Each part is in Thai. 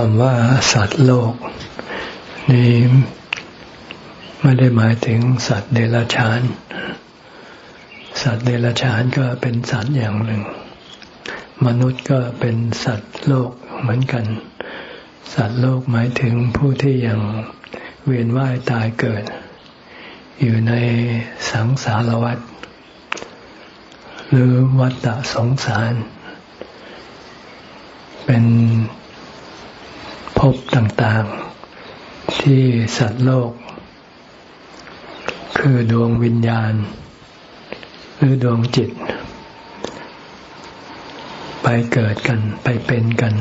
คำว่าสัตว์โลก นี่ไม่ได้หมายถึงสัตว์เดรัจฉาน สัตว์เดรัจฉานก็เป็นสัตว์อย่างหนึ่ง มนุษย์ก็เป็นสัตว์โลกเหมือนกัน สัตว์โลกหมายถึงผู้ที่ยังเวียนว่ายตายเกิด อยู่ในสังสารวัฏหรือวัฏสงสาร เป็น ภพต่างๆ ที่สัตว์โลก คือดวงวิญญาณ หรือดวงจิต ไปเกิดกันไปเป็นกัน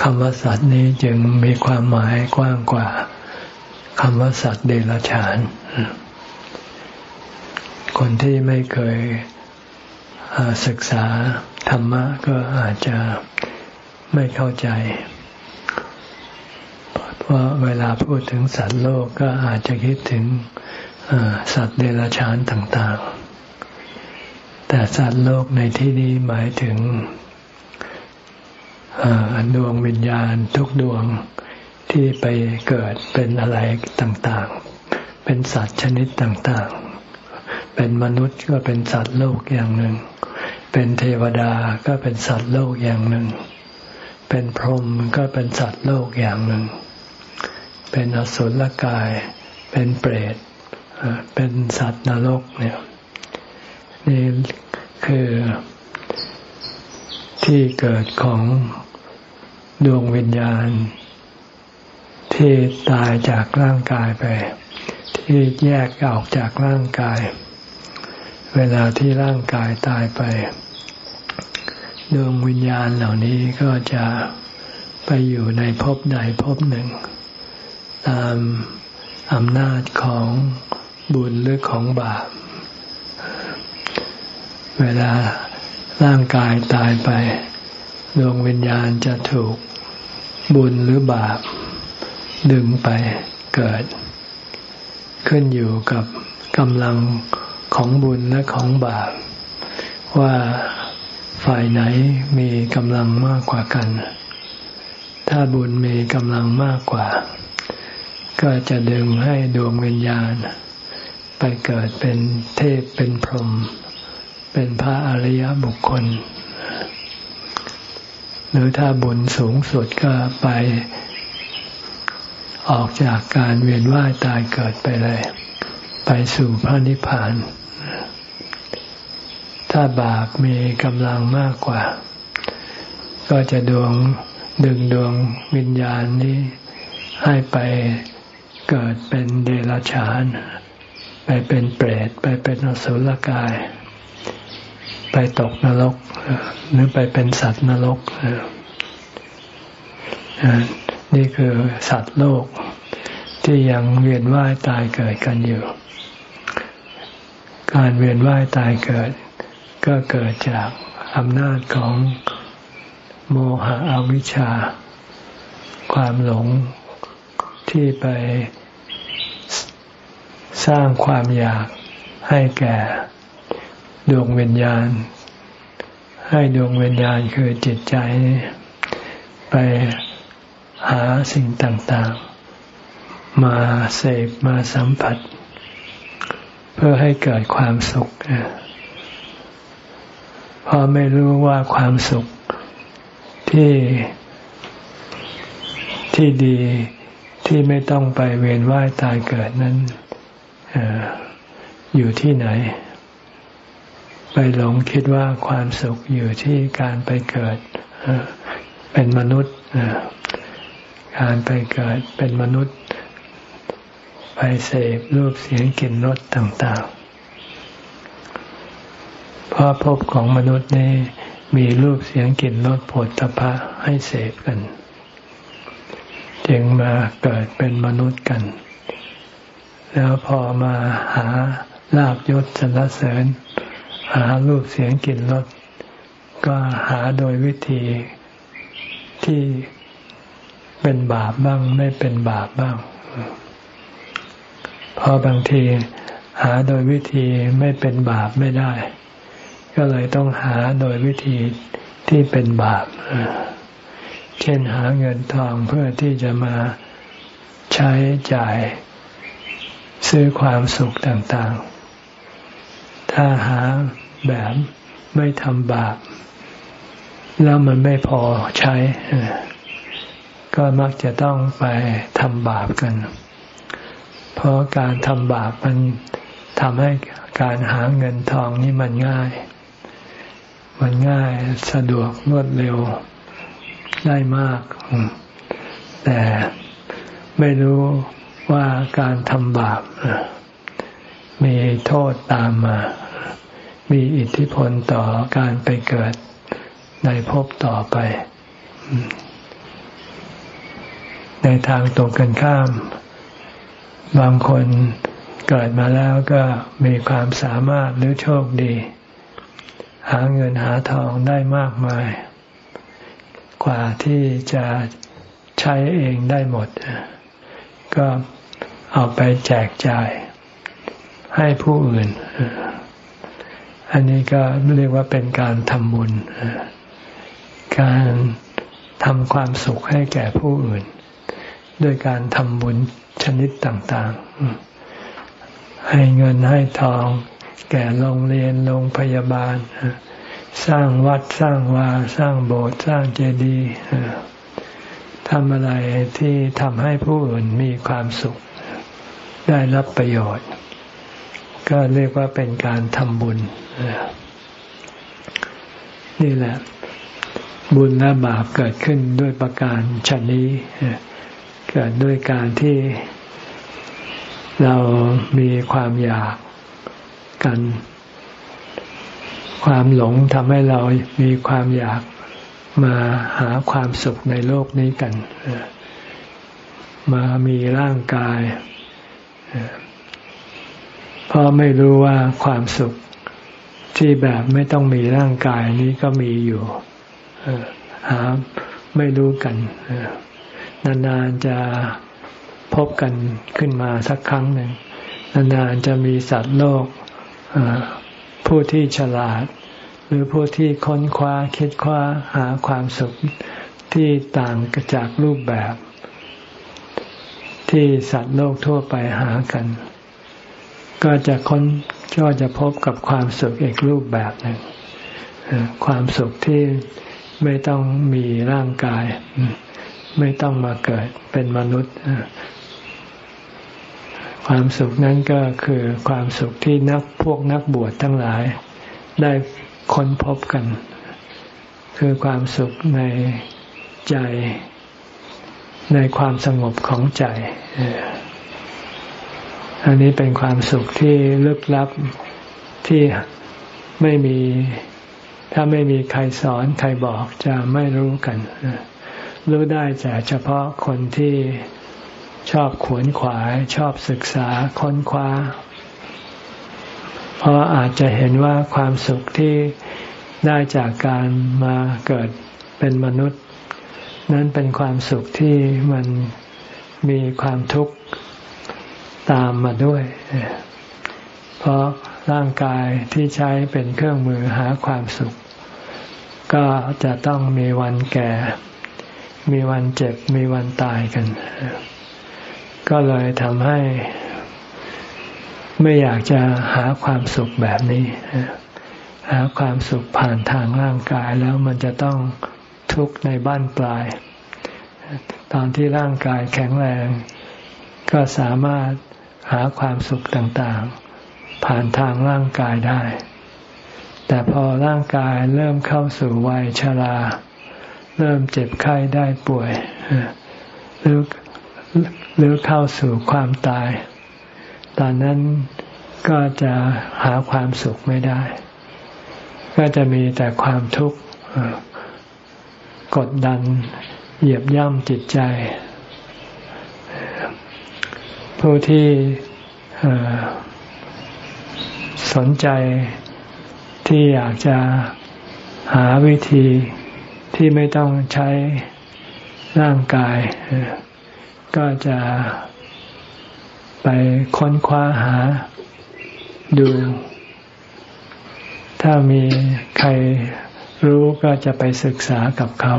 คำว่าสัตว์นี้จึงมีความหมายกว้างกว่าคำว่าสัตว์เดรัจฉาน คนที่ไม่เคยศึกษาธรรมะก็อาจจะ ไม่เข้าใจ เพราะเวลาพูดถึงสัตว์โลกก็อาจจะคิดถึงสัตว์เดรัจฉานต่าง ๆ แต่สัตว์โลกในที่นี้หมายถึงดวงวิญญาณทุกดวงที่ไปเกิดเป็นอะไรต่าง ๆ เป็นสัตว์ชนิดต่าง ๆ เป็นมนุษย์ก็เป็นสัตว์โลกอย่างหนึ่ง เป็นเทวดาก็เป็นสัตว์โลกอย่างหนึ่ง เป็นพรหมก็เป็นสัตว์โลกอย่างหนึ่ง เป็นอสุรกาย เป็นเปรต เป็นสัตว์นรกเนี่ย นี่คือที่เกิดของดวงวิญญาณ ที่ตายจากร่างกายไป ที่แยกออกจากร่างกาย เวลาที่ร่างกายตายไป ดวงวิญญาณเหล่านี้ก็จะไปอยู่ในภพใดภพหนึ่ง ตามอำนาจของบุญหรือของบาป เวลาร่างกายตายไป ดวงวิญญาณจะถูกบุญหรือบาป ดึงไปเกิด ขึ้นอยู่กับกำลังของบุญและของบาป ว่า ฝ่ายไหนมีกำลังมากกว่ากัน ถ้าบุญมีกำลังมากกว่า ก็จะดึงให้ดวงวิญญาณ ไปเกิดเป็นเทพเป็นพรหมเป็นพระอริยบุคคล หรือถ้าบุญสูงสุดก็ไป ออกจากการเวียนว่ายตายเกิดไปเลย ไปสู่พระนิพพาน ถ้าบาปมีกำลังมากกว่า ก็จะดวงดึงดวงวิญญาณนี้ให้ไปเกิดเป็นเดรัจฉาน ไปเป็นเปรต ไปเป็นอสุรกาย ไปตกนรก หรือไปเป็นสัตว์นรก นี่คือสัตว์โลก ที่ยังเวียนว่ายตายเกิดกันอยู่ การเวียนว่ายตายเกิด ก็เกิดจากอำนาจของโมหะอวิชชา ความหลงที่ไปสร้างความอยากให้แก่ดวงวิญญาณ ให้ดวงวิญญาณคือจิตใจ ไปหาสิ่งต่างๆ มาเสพมาสัมผัส เพื่อให้เกิดความสุข เพราะไม่รู้ว่าความสุขที่ที่ดีที่ไม่ต้องไปเวียนว่ายตายเกิดนั้นออยู่ที่ไหน ไปหลงคิดว่าความสุขอยู่ที่การไปเกิดเป็นมนุษย์การไปเกิดเป็นมนุษย์ ไปเสพรูปเสียงกลิ่นรสต่าง ๆ พราะภพของมนุษย์นี้มีรูปเสียงกลิ่นรสผลตภะให้เสพกัน จึงมาเกิดเป็นมนุษย์กัน แล้วพอมาหาลาบยศสรรเสริญ หารูปเสียงกลิ่นรสก็หาโดยวิธีที่เป็นบาปบ้างไม่เป็นบาปบ้างพอบางทีหาโดยวิธีไม่เป็นบาปไม่ได้ ก็เลยต้องหาโดยวิธีที่เป็นบาป เช่นหาเงินทองเพื่อที่จะมาใช้จ่าย ซื้อความสุขต่างๆ ถ้าหาแบบไม่ทำบาป แล้วมันไม่พอใช้ ก็มักจะต้องไปทำบาปกัน เพราะการทำบาปมันทำให้การหาเงินทองนี่มันง่าย มันง่ายสะดวกรวดเร็วได้มาก แต่ไม่รู้ว่าการทำบาปมีโทษตามมา มีอิทธิพลต่อการไปเกิดในภพต่อไป ในทางตรงกันข้าม บางคนเกิดมาแล้วก็มีความสามารถหรือโชคดี หาเงินหาทองได้มากมาย กว่าที่จะใช้เองได้หมด ก็เอาไปแจกจ่าย ให้ผู้อื่น อันนี้ก็เรียกว่าเป็นการทำบุญ การทำความสุขให้แก่ผู้อื่น ด้วยการทำบุญชนิดต่าง ๆ ให้เงินให้ทอง แก่โรงเรียนโรงพยาบาล สร้างวัดสร้างวาสร้างโบสถ์สร้างเจดีย์ทำอะไรที่ทำให้ผู้อื่นมีความสุข ได้รับประโยชน์ ก็เรียกว่าเป็นการทำบุญ นี่แหละ บุญและบาปเกิดขึ้นด้วยประการชนนี้ เกิดด้วยการที่เรามีความอยาก กัน ความหลงทำให้เรามีความอยากมาหาความสุขในโลกนี้กัน มามีร่างกาย เพราะไม่รู้ว่าความสุขที่แบบไม่ต้องมีร่างกายนี้ก็มีอยู่หาไม่รู้กัน นานๆจะพบกันขึ้นมาสักครั้งหนึ่งนานๆจะมีสัตว์โลก ผู้ที่ฉลาด หรือผู้ที่ค้นคว้าคิดคว้าหาความสุขที่ต่างจากรูปแบบ ที่สัตว์โลกทั่วไปหากัน ก็จะค้นก็จะพบกับความสุขอีกรูปแบบหนึ่งความสุขที่ไม่ต้องมีร่างกาย ไม่ต้องมาเกิดเป็นมนุษย์ ความสุขนั้นก็คือความสุขที่นักพวกนักบวชทั้งหลาย ได้ค้นพบกัน คือความสุขในใจ ในความสงบของใจ อันนี้เป็นความสุขที่ลึกลับที่ไม่มีถ้าไม่มีใครสอนใครบอกจะไม่รู้กัน รู้ได้แต่เฉพาะคนที่ ชอบขวนขวาย ชอบศึกษาค้นคว้า เพราะอาจจะเห็นว่าความสุขที่ได้จากการมาเกิดเป็นมนุษย์ นั้นเป็นความสุขที่มันมีความทุกข์ตามมาด้วย เพราะร่างกายที่ใช้เป็นเครื่องมือหาความสุข ก็จะต้องมีวันแก่ มีวันเจ็บ มีวันตายกัน ก็เลยทำให้ ไม่อยากจะหาความสุขแบบนี้ หาความสุขผ่านทางร่างกายแล้วมันจะต้องทุกข์ในบ้านปลาย ตอนที่ร่างกายแข็งแรง ก็สามารถหาความสุขต่างๆ ผ่านทางร่างกายได้ แต่พอร่างกายเริ่มเข้าสู่วัยชรา เริ่มเจ็บไข้ได้ป่วยหรือ หรือเข้าสู่ความตาย ตอนนั้นก็จะหาความสุขไม่ได้ ก็จะมีแต่ความทุกข์กดดัน เหยียบย่ำจิตใจ ผู้ที่สนใจที่อยากจะหาวิธีที่ไม่ต้องใช้ร่างกาย ก็จะไปค้นคว้าหาดู ถ้ามีใครรู้ก็จะไปศึกษากับเขา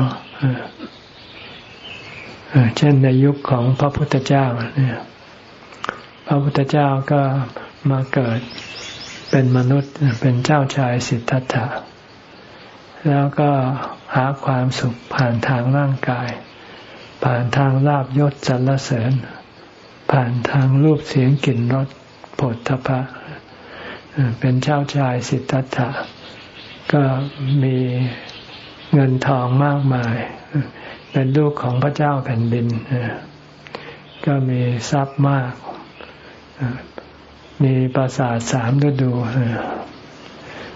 เช่นในยุคของพระพุทธเจ้าเนี่ยพระพุทธเจ้าก็มาเกิดเป็นมนุษย์เป็นเจ้าชายสิทธัตถะ แล้วก็หาความสุขผ่านทางร่างกาย ผ่านทางลาบยศสรรเสริญ ผ่านทางรูปเสียงกลิ่นรสผลทพะ เป็นเจ้าชายสิทธัตถะก็มีเงินทองมากมาย เป็นลูกของพระเจ้าแผ่นดิน ก็มีทรัพย์มาก มีปราสาทสามฤดู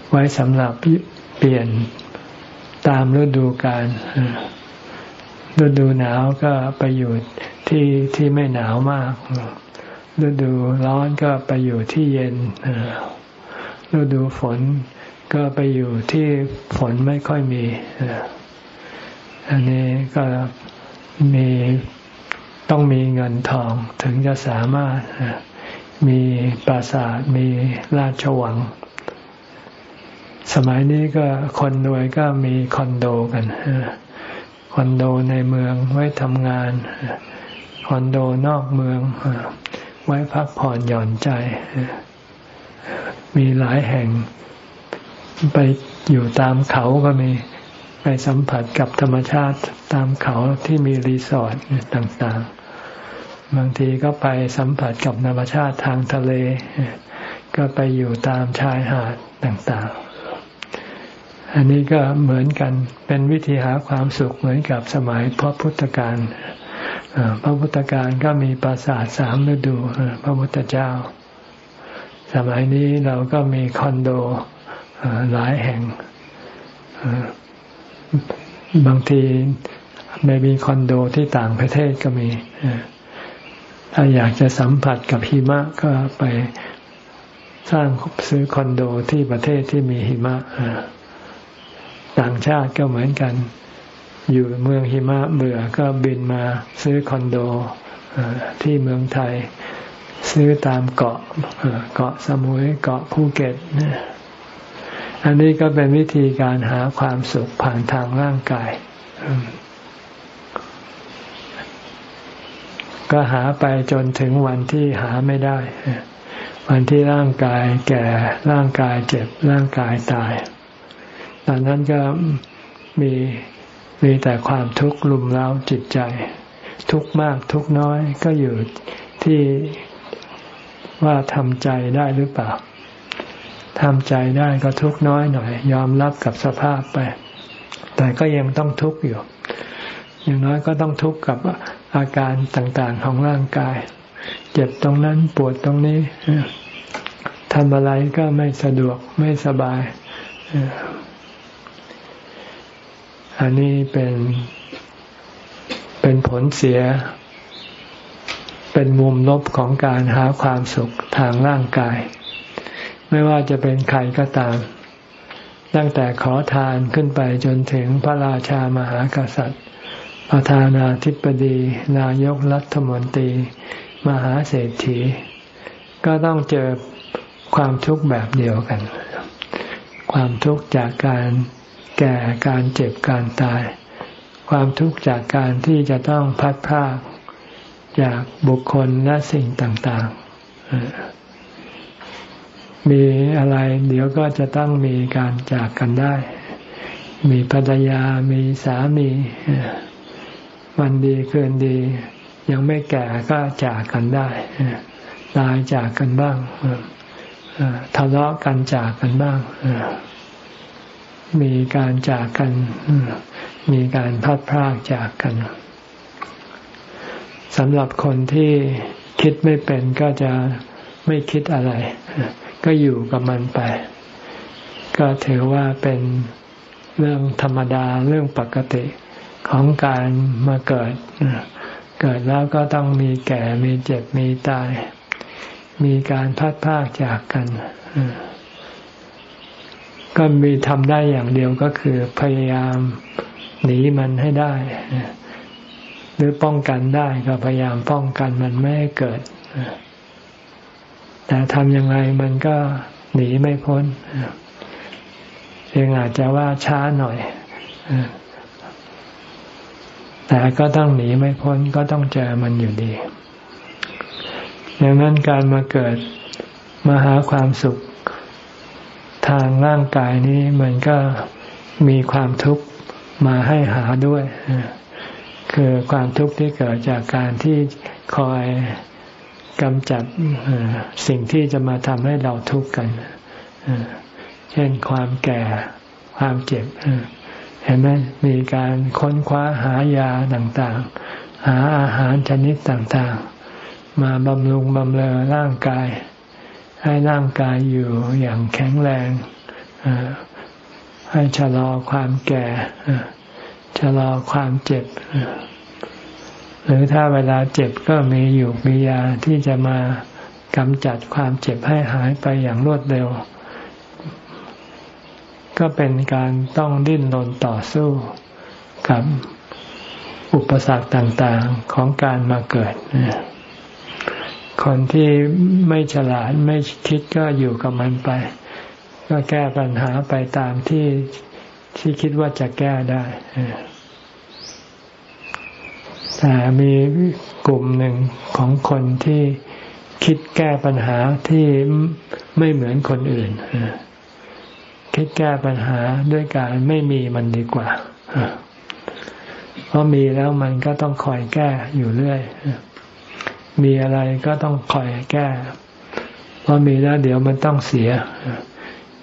ไว้สำหรับเปลี่ยนตามฤดูกาล ฤดูหนาวก็ไปอยู่ที่ที่ไม่หนาวมากฤดูร้อนก็ไปอยู่ที่เย็นฤดูฝนก็ไปอยู่ที่ฝนไม่ค่อยมีอันนี้ก็มีต้องมีเงินทองถึงจะสามารถมีปราสาทมีราชวัง สมัยนี้ก็คนรวยก็มีคอนโดกัน คอนโดในเมืองไว้ทำงาน คอนโดนอกเมือง ไว้พักผ่อนหย่อนใจ มีหลายแห่งไปอยู่ตามเขาก็มีไปสัมผัสกับธรรมชาติตามเขาที่มีรีสอร์ทต่างๆ บางทีก็ไปสัมผัสกับธรรมชาติทางทะเล ก็ไปอยู่ตามชายหาดต่างๆ อันนี้ก็เหมือนกันเป็นวิธีหาความสุขเหมือนกับสมัยพระพุทธการพระพุทธการก็มีปราสาทสามฤดูพระพุทธเจ้า สมัยนี้เราก็มีคอนโดหลายแห่งบางทีไม่มีคอนโดที่ต่างประเทศก็มีถ้าอยากจะสัมผัสกับหิมะก็ไปสร้างซื้อคอนโดที่ประเทศที่มีหิมะ ต่างชาติก็เหมือนกัน อยู่เมืองหิมะเบื่อก็บินมาซื้อคอนโดที่เมืองไทย ซื้อตามเกาะเกาะสมุยเกาะภูเก็ตเนี่ยอันนี้ก็เป็นวิธีการหาความสุขผ่านทางร่างกายก็หาไปจนถึงวันที่หาไม่ได้ วันที่ร่างกายแก่ร่างกายเจ็บร่างกายตาย ตอนนั้นก็มีมีแต่ความทุกข์ลุมเล้าจิตใจ ทุกข์มากทุกข์น้อยก็อยู่ที่ว่าทำใจได้หรือเปล่าทำใจได้ก็ทุกน้อยหน่อย ยอมรับกับสภาพไป แต่ก็ยังต้องทุกข์อยู่ อย่างน้อยก็ต้องทุกข์กับอาการต่างๆของร่างกาย เจ็บตรงนั้นปวดตรงนี้ทำอะไรก็ไม่สะดวกไม่สบาย อันนี้เป็นเป็นผลเสีย เป็นมุมลบของการหาความสุขทางร่างกาย ไม่ว่าจะเป็นใครก็ตาม ตั้งแต่ขอทานขึ้นไปจนถึงพระราชามหากษัตริย์ ประธานาธิบดี นายกรัฐมนตรี มหาเศรษฐี ก็ต้องเจอความทุกข์แบบเดียวกัน ความทุกข์จากการ แก่การเจ็บการตาย ความทุกข์จากการที่จะต้องพัดพรากจากบุคคลและสิ่งต่างๆ มีอะไรเดี๋ยวก็จะต้องมีการจากกันได้ มีภรรยา มีสามี วันดีคืนดี ยังไม่แก่ก็จากกันได้ ตายจากกันบ้างทะเลาะกันจากกันบ้าง มีการจากกัน มีการพัดพรากจากกันสำหรับคนที่คิดไม่เป็นก็จะไม่คิดอะไร ก็อยู่กับมันไป ก็ถือว่าเป็นเรื่องธรรมดาเรื่องปกติของการมาเกิด เกิดแล้วก็ต้องมีแก่มีเจ็บมีตาย มีการพัดพากจากกัน ก็มีทำได้อย่างเดียวก็คือพยายามหนีมันให้ได้ หรือป้องกันได้ก็พยายามป้องกันมันไม่ให้เกิด แต่ทำยังไงมันก็หนีไม่พ้นเพียงอาจจะว่าช้าหน่อยแต่ก็ต้องหนีไม่พ้นก็ต้องเจอมันอยู่ดีดังนั้นการมาเกิดมาหาความสุข ทางร่างกายนี้มันก็มีความทุกข์มาให้หาด้วย คือความทุกข์ที่เกิดจากการที่คอยกำจัดสิ่งที่จะมาทำให้เราทุกข์กัน เช่นความแก่ ความเจ็บ เห็นไหมมีการค้นคว้าหายาต่างๆ หาอาหารชนิดต่างๆ มาบำรุงบำเรอร่างกาย ให้ร่างกายอยู่อย่างแข็งแรง ให้ชะลอความแก่ ชะลอความเจ็บ หรือถ้าเวลาเจ็บก็มีอยู่มียาที่จะมากำจัดความเจ็บให้หายไปอย่างรวดเร็ว ก็เป็นการต้องดิ้นรนต่อสู้กับอุปสรรคต่าง ๆของการมาเกิด คนที่ไม่ฉลาดไม่คิดก็อยู่กับมันไป ก็แก้ปัญหาไปตามที่ที่คิดว่าจะแก้ได้แต่มีกลุ่มหนึ่งของคนที่คิดแก้ปัญหาที่ไม่เหมือนคนอื่นคิดแก้ปัญหาด้วยการไม่มีมันดีกว่าเพราะมีแล้วมันก็ต้องคอยแก้อยู่เรื่อย มีอะไรก็ต้องคอยแก้ เพราะมีแล้วเดี๋ยวมันต้องเสีย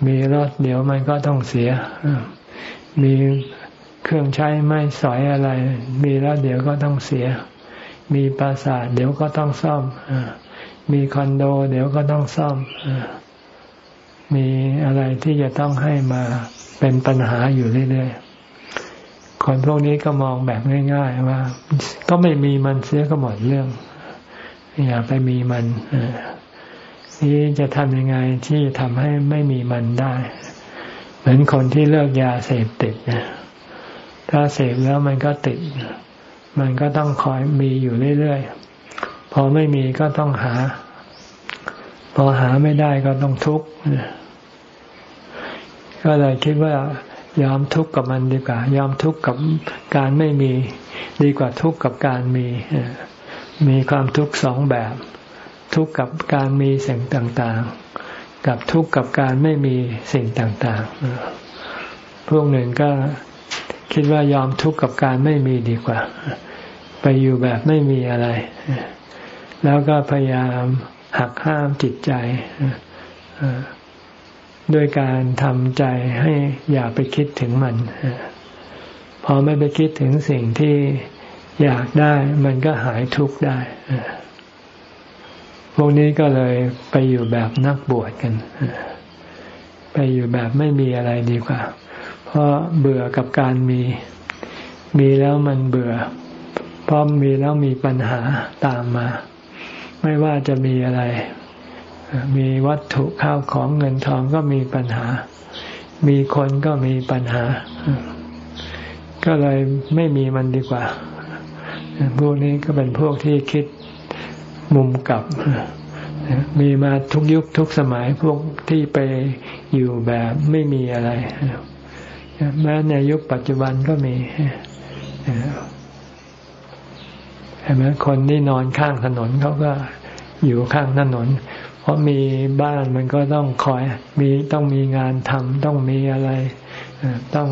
มีรถเดี๋ยวมันก็ต้องเสีย มีเครื่องใช้ไม่สอยอะไร มีแล้วเดี๋ยวก็ต้องเสีย มีปราสาทเดี๋ยวก็ต้องซ่อม มีคอนโด เดี๋ยวก็ต้องซ่อม มีอะไรที่จะต้องให้มาเป็นปัญหาอยู่เรื่อยๆ คนพวกนี้ก็มองแบบง่าย ๆ ว่า ก็ไม่มีมันเสียก็หมดเรื่อง อย่าไปมีมันนี่จะทำยังไงที่ทำให้ไม่มีมันได้ เหมือนคนที่เลิกยาเสพติดนะถ้าเสพแล้วมันก็ติด มันก็ต้องคอยมีอยู่เรื่อยๆ พอไม่มีก็ต้องหา พอหาไม่ได้ก็ต้องทุกข์ก็เลยคิดว่ายอมทุกข์กับมันดีกว่า ยอมทุกข์กับการไม่มี ดีกว่าทุกข์กับการมี มีความทุกข์สองแบบ ทุกข์กับการมีสิ่งต่างๆ กับทุกข์กับการไม่มีสิ่งต่างๆ พวกหนึ่งก็คิดว่ายอมทุกข์กับการไม่มีดีกว่า ไปอยู่แบบไม่มีอะไร แล้วก็พยายามหักห้ามจิตใจด้วยการทำใจให้อย่าไปคิดถึงมัน พอไม่ไปคิดถึงสิ่งที่ อยากได้มันก็หายทุกข์ได้พวกนี้ก็เลยไปอยู่แบบนักบวชกัน ไปอยู่แบบไม่มีอะไรดีกว่า เพราะเบื่อกับการมี มีแล้วมันเบื่อ เพราะมีแล้วมีปัญหาตามมา ไม่ว่าจะมีอะไร มีวัตถุข้าวของเงินทองก็มีปัญหา มีคนก็มีปัญหา ก็เลยไม่มีมันดีกว่า พวกนี้ก็เป็นพวกที่คิดมุมกลับ มีมาทุกยุคทุกสมัยพวกที่ไปอยู่แบบไม่มีอะไร แม้ในยุคปัจจุบันก็มีเห็นไหมคนที่นอนข้างถนนเขาก็อยู่ข้างถนน เพราะมีบ้านมันก็ต้องคอยมีต้องมีงานทำต้องมีอะไรต้อง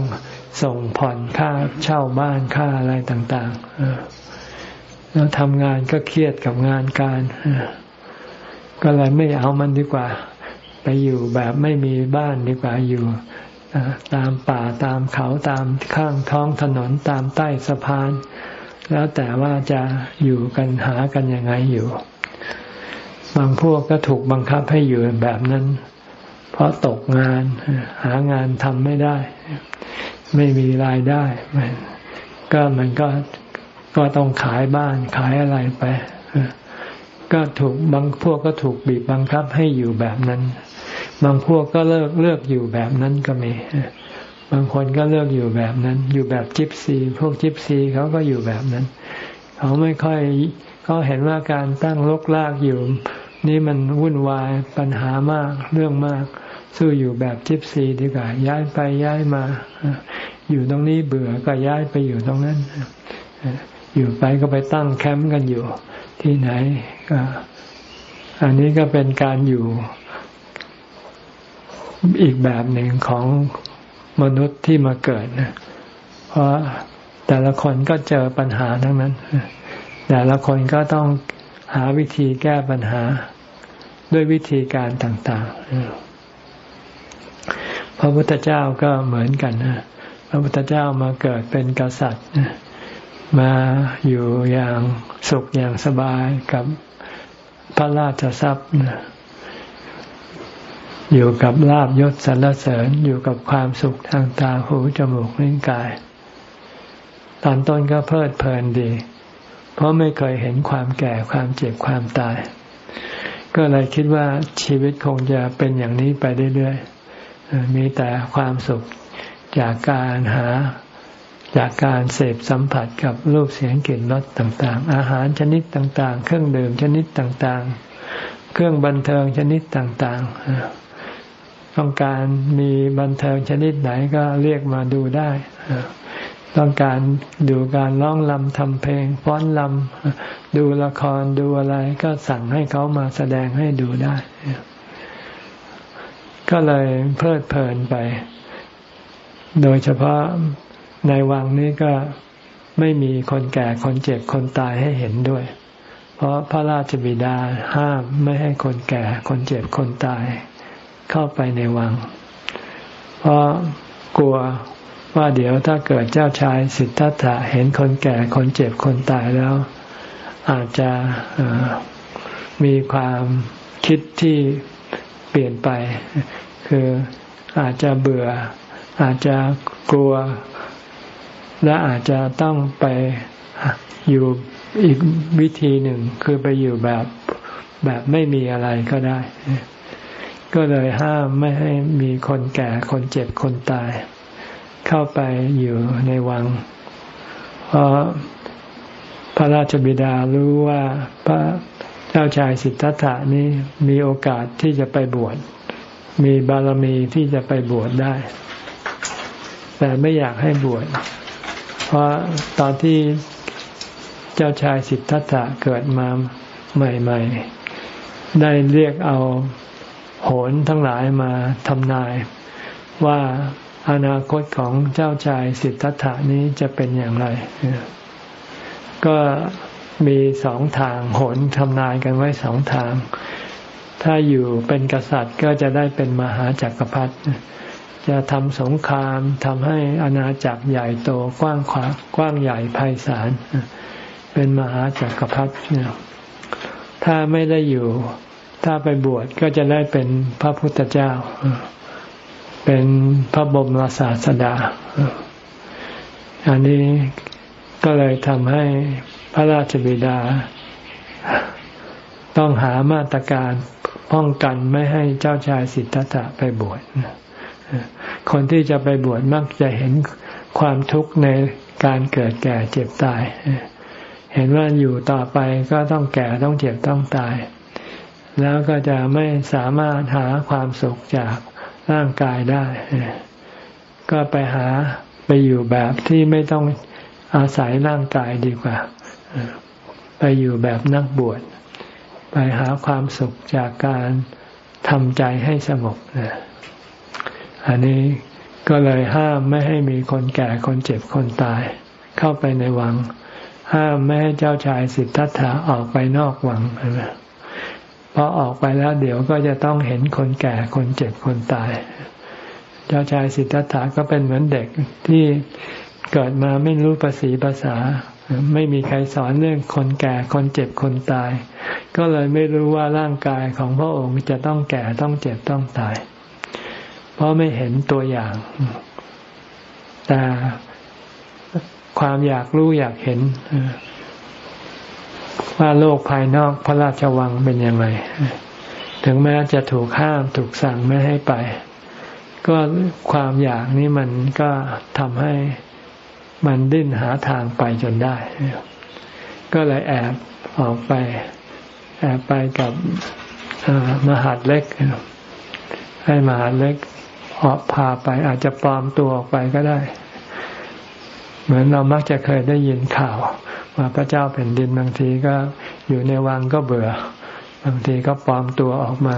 ส่งผ่อนค่าเช่าบ้านค่าอะไรต่าง ๆ แล้วทำงานก็เครียดกับงานการก็เลยไม่เอามันดีกว่า ไปอยู่แบบไม่มีบ้านดีกว่าอยู่ตามป่าตามเขาตามข้างท้องถนนตามใต้สะพาน แล้วแต่ว่าจะอยู่กันหากันยังไงอยู่ บางพวกก็ถูกบังคับให้อยู่แบบนั้น เพราะตกงานหางานทำไม่ได้ ไม่มีรายได้ ก็มันก็ ก็ต้องขายบ้านขายอะไรไปก็ถูกบางพวกก็ถูกบีบบังคับให้อยู่แบบนั้น บางพวกก็เลิกเลือกอยู่แบบนั้นก็มีบางคนก็เลือกอยู่แบบนั้น อยู่แบบจิปซี พวกจิปซีเขาก็อยู่แบบนั้น เขาไม่ค่อยเขาเห็นว่าการตั้งลกลากอยู่ นี่มันวุ่นวายปัญหามากเรื่องมาก สู้อยู่แบบจิปซีดีกว่าย้ายไปย้ายมา อยู่ตรงนี้เบื่อก็ย้ายไปอยู่ตรงนั้น อยู่ไปก็ไปตั้งแคมป์กันอยู่ ที่ไหนอันนี้ก็เป็นการอยู่อีกแบบหนึ่งของมนุษย์ที่มาเกิดนะเพราะแต่ละคนก็เจอปัญหาทั้งนั้น แต่ละคนก็ต้องหาวิธีแก้ปัญหาด้วยวิธีการต่างๆ พระพุทธเจ้าก็เหมือนกันนะ พระพุทธเจ้ามาเกิดเป็นกษัตริย์ มาอยู่อย่างสุขอย่างสบายกับพระราชทรัพย์อยู่กับลาบยศสรรเสริญอยู่กับความสุขทางตาหูจมูกลิ้นกาย ตอนต้นก็เพลิดเพลินดี เพราะไม่เคยเห็นความแก่ความเจ็บความตาย ก็เลยคิดว่าชีวิตคงจะเป็นอย่างนี้ไปเรื่อยๆมีแต่ความสุขจากการหา จากการเสพสัมผัสกับรูปเสียงกลิ่นรสต่างๆ อาหารชนิดต่างๆ เครื่องดื่มชนิดต่างๆ เครื่องบันเทิงชนิดต่างๆ ต้องการมีบันเทิงชนิดไหนก็เรียกมาดูได้ต้องการดูการร้องลำทำเพลงฟ้อนลำดูละครดูอะไรก็สั่งให้เขามาแสดงให้ดูได้ ก็เลยเพลิดเพลินไป โดยเฉพาะ ในวังนี้ก็ไม่มีคนแก่คนเจ็บคนตายให้เห็นด้วย เพราะพระราชบิดาห้ามไม่ให้คนแก่คนเจ็บคนตาย เข้าไปในวัง เพราะกลัวว่าเดี๋ยวถ้าเกิดเจ้าชายสิทธัตถะเห็นคนแก่คนเจ็บคนตายแล้ว อาจจะมีความคิดที่เปลี่ยนไป คืออาจจะเบื่อ อาจจะกลัว และอาจจะต้องไปอยู่อีกวิธีหนึ่งคือไปอยู่แบบแบบไม่มีอะไรก็ได้ ก็เลยห้ามไม่ให้มีคนแก่คนเจ็บคนตาย เข้าไปอยู่ในวัง เพราะพระราชบิดารู้ว่าพระเจ้าชายสิทธัตถะนี้มีโอกาสที่จะไปบวช มีบารมีที่จะไปบวชได้ แต่ไม่อยากให้บวช เพราะตอนที่เจ้าชายสิทธัตถะเกิดมาใหม่ ๆ ได้เรียกเอาโหนทั้งหลายมาทำนาย ว่าอนาคตของเจ้าชายสิทธัตถะนี้จะเป็นอย่างไร ก็มีสองทางโหนทำนายกันไว้สองทาง ถ้าอยู่เป็นกษัตริย์ก็จะได้เป็นมหาจักรพรรดิ จะทำสงครามทำให้อาณาจักรใหญ่โตกว้างขวางกว้างใหญ่ไพศาลเป็นมหาจักรพรรดิถ้าไม่ได้อยู่ ถ้าไปบวชก็จะได้เป็นพระพุทธเจ้า เป็นพระบรมศาสดา อันนี้ก็เลยทำให้พระราชบิดา ต้องหามาตรการป้องกันไม่ให้เจ้าชายสิทธัตถะไปบวช คนที่จะไปบวชมักจะเห็นความทุกข์ในการเกิดแก่เจ็บตาย เห็นว่าอยู่ต่อไปก็ต้องแก่ต้องเจ็บต้องตาย แล้วก็จะไม่สามารถหาความสุขจากร่างกายได้ ก็ไปหาไปอยู่แบบที่ไม่ต้องอาศัยร่างกายดีกว่า ไปอยู่แบบนักบวช ไปหาความสุขจากการทำใจให้สงบนะ อันนี้ก็เลยห้ามไม่ให้มีคนแก่คนเจ็บคนตาย เข้าไปในวัง ห้ามไม่ให้เจ้าชายสิทธัตถะออกไปนอกวังใช่ไหมพอออกไปแล้วเดี๋ยวก็จะต้องเห็นคนแก่คนเจ็บคนตาย เจ้าชายสิทธัตถะก็เป็นเหมือนเด็กที่เกิดมาไม่รู้ภาษีภาษา ไม่มีใครสอนเรื่องคนแก่คนเจ็บคนตาย ก็เลยไม่รู้ว่าร่างกายของพระองค์จะต้องแก่ต้องเจ็บต้องตาย เพราะไม่เห็นตัวอย่าง แต่ความอยากรู้อยากเห็นว่าโลกภายนอกพระราชวังเป็นยังไง ถึงแม้จะถูกห้ามถูกสั่งไม่ให้ไป ก็ความอยากนี้มันก็ทำให้มันดิ้นหาทางไปจนได้ ก็เลยแอบออกไป แอบไปกับมหาดเล็ก ให้มหาดเล็ก ออกพาไปอาจจะปลอมตัวออกไปก็ได้ เหมือนเรามักจะเคยได้ยินข่าว ว่าพระเจ้าแผ่นดินบางทีก็อยู่ในวังก็เบื่อ บางทีก็ปลอมตัวออกมา